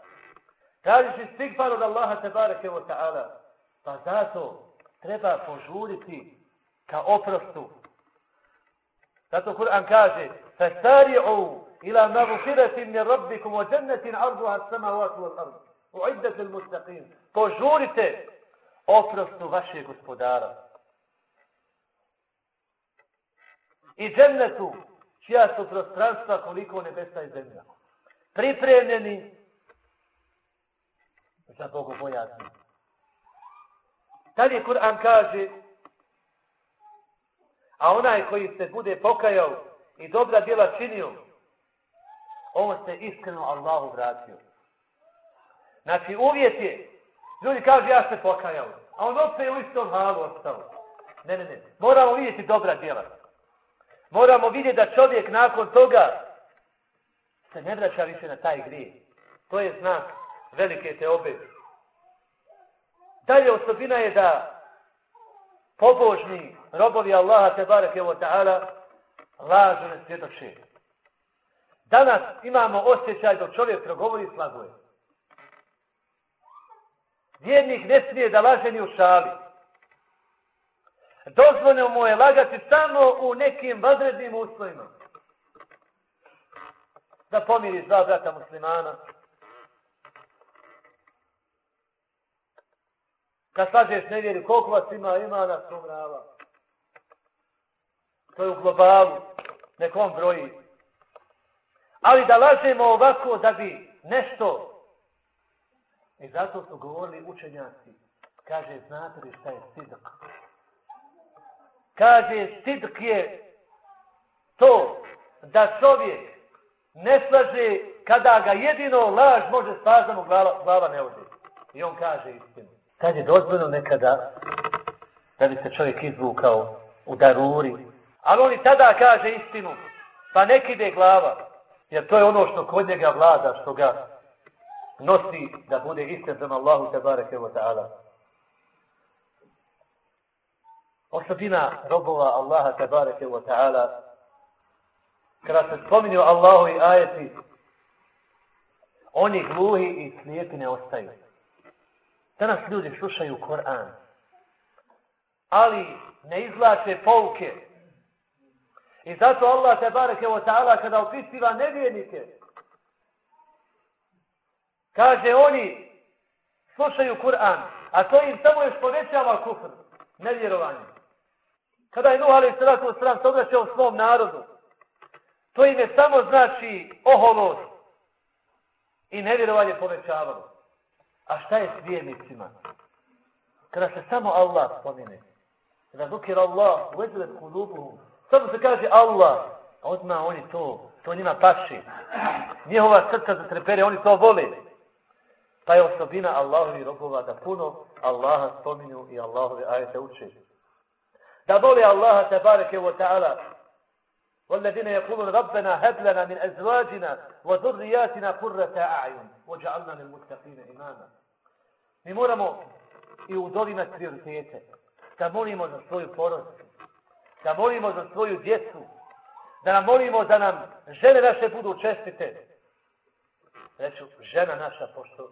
Speaker 9: Tražiš istigfar od Allaha te bareke wa ta'ala. Pa zato treba požuriti ka oprostu. Zato Kur'an kaže فَسَارِعُوا إِلَى مَغْفِرَةٍ مِنْ رَبِّكُمْ وَجَنَّةٍ عَرْضُهَا السَّمَوَاتُ وَالْأَرْضُ uiddat al-mustaqim. Požurite oprostu vašeg gospodara. I džennetu čija su prostranstva koliko nebesa i zemlja. Pripremljeni za bogobojazni. Dalje Kur'an kaže a onaj koji se bude pokajao i dobra djela činio ovo se iskreno Allahu vratio. Znači uvjet je, ljudi kažu ja se pokajao, a on opet u istom halu ostao. Ne, ne, ne, moramo vidjeti dobra djela. Moramo vidjeti da čovjek nakon toga se ne vraća više na taj grije. To je znak velike te obete. Dalje osobina je da pobožni robovi Allaha te bareke wa ta'ala lažu ne svjedoče. Danas imamo osjećaj dok čovjek progovori slaguje. Vjernik ne smije da laže ni u šali. Dozvoljeno mu je lagati samo u nekim vadrednim uslovima. Da pomiri dva brata muslimana. Kad slažeš nevjeri, koliko vas ima, ima na svom rava. To je u globalu, nekom broji. Ali da lažemo ovako da bi nešto, i zato su govorili učenjaci, kaže, znate li šta je sidak? Kaže, sidak je to da čovjek ne slaže kada ga jedino laž može spazati, mu glava, glava ne ode. I on kaže istinu. Kad je dozvoljeno nekada da bi se čovjek izvukao u daruri. Ali on i tada kaže istinu, pa nek ide glava. Jer to je ono što kod njega vlada, što ga nosi da bude istin prema Allahu tabareke wa ta'ala. Osobina robova Allaha tabareke wa ta'ala kada se spominju Allahu i ajeti oni gluhi i slijepi ne ostaju. Danas ljudi slušaju Koran, ali ne izlače pouke. I zato Allah te bareke o ta'ala kada opisiva nevjernike, kaže oni slušaju Kur'an, a to im samo još povećava kufr, nevjerovanje. Kada je Nuh ali sratu sram se obraćao svom narodu, to im je samo znači oholost i nevjerovanje povećavalo. A šta je s vjernicima? Kada se samo Allah spomine, kada zukir Allah, uvedele kulubuhum, samo se kaže Allah, a odmah oni to, to njima paši. Njihova srca za trepere, oni to vole. Pa je osobina Allahovi robova da puno Allaha spominju i Allahove ajete uče. Da vole Allaha tabareke wa ta'ala, والذين يقولون ربنا هب لنا من ازواجنا وذرياتنا قرة اعين وجعلنا للمتقين اماما Mi moramo i u dovi imati prioritete. Da molimo za svoju porodicu. Da molimo za svoju djecu. Da nam molimo da nam žene naše budu čestite. Reću, žena naša, pošto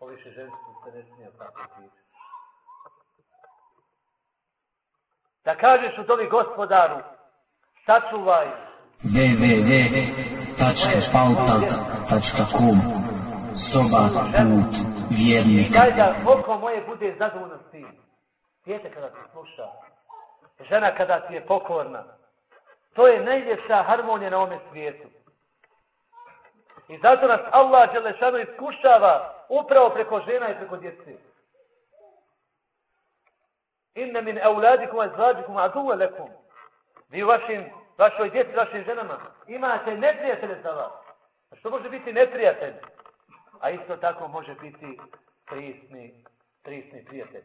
Speaker 9: oviše ženstvo se ne smije tako biti. Da kažeš u dovi gospodaru, sačuvaj
Speaker 12: www.pautak.com Soba put vjernika.
Speaker 9: Daj da oko moje bude zadovoljno s tim. Dijete kada se sluša. Žena kada ti je pokorna. To je najljepša harmonija na ovome svijetu. I zato nas Allah Đelešanu iskušava upravo preko žena i preko djece. Inne min euladikum azvađikum aduve lekum. Vi u vašim vašoj djeci, vašim ženama, imate neprijatelje za vas. A što može biti neprijatelj? A isto tako može biti prisni, prisni prijatelj.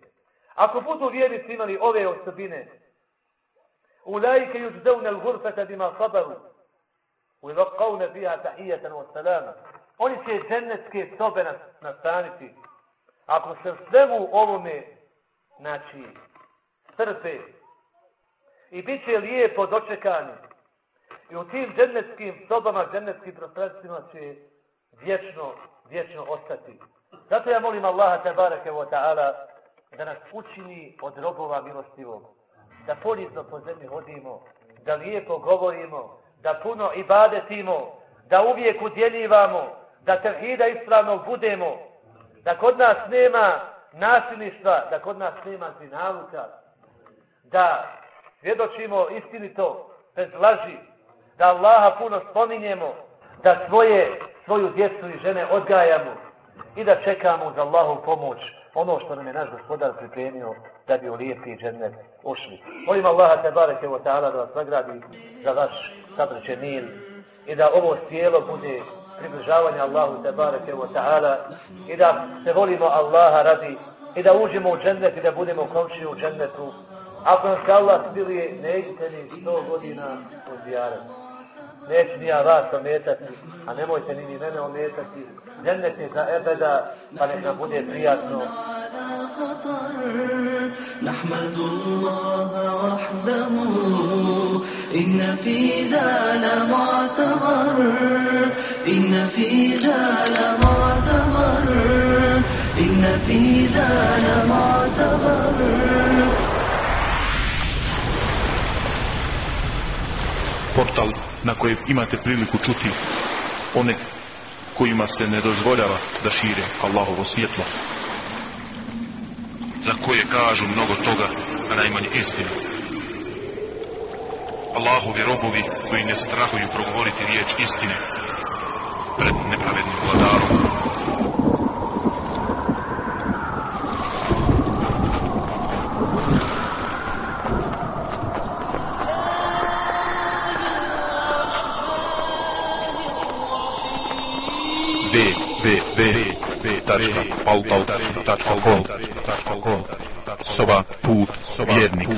Speaker 9: Ako budu vjernici imali ove osobine, u lajke juđdevne l'gurfeta bima sabaru, u ilokavne bija tahijatan od salama, oni će džennetske sobe nastaniti. Ako se svemu ovome, znači, strpe, i bit će lijepo dočekani. I u tim džennetskim sobama, džennetskim prostranstvima će vječno, vječno ostati. Zato ja molim Allaha tabarake wa ta'ala da nas učini od robova milostivog. Da ponizno po zemlji hodimo, da lijepo govorimo, da puno ibadetimo, da uvijek udjeljivamo, da tevhida ispravnog budemo, da kod nas nema nasilništva, da kod nas nema zinaluka, da svjedočimo istinito, bez laži, da Allaha puno spominjemo, da svoje, svoju djecu i žene odgajamo i da čekamo za Allahu pomoć ono što nam je naš gospodar pripremio da bi u lijepi džennet ušli. Molim Allaha te bareke o ta'ala da vas nagradi za vaš sabrče mil i da ovo sjelo bude približavanje Allahu te bareke o ta'ala i da se volimo Allaha radi i da uđemo u džennet i da budemo komšije u džennetu. Ako nas Allah smilije, ne idite ni sto godina u zijaret. Neću ni ja vas ometati, a nemojte ni ni mene ometati. Džennet je za ebeda, pa nek nam bude prijatno.
Speaker 10: نحمد الله وحده إن في ذا لمعتبر إن في ذا لمعتبر إن في ذا لمعتبر
Speaker 11: portal na kojem imate priliku čuti one kojima se ne dozvoljava da šire Allahovo svjetlo za koje kažu mnogo toga a najmanje istinu. Allahovi robovi koji ne strahuju progovoriti riječ istine pred nepravednim vladarom. www.pautal.com Soba put vjernik.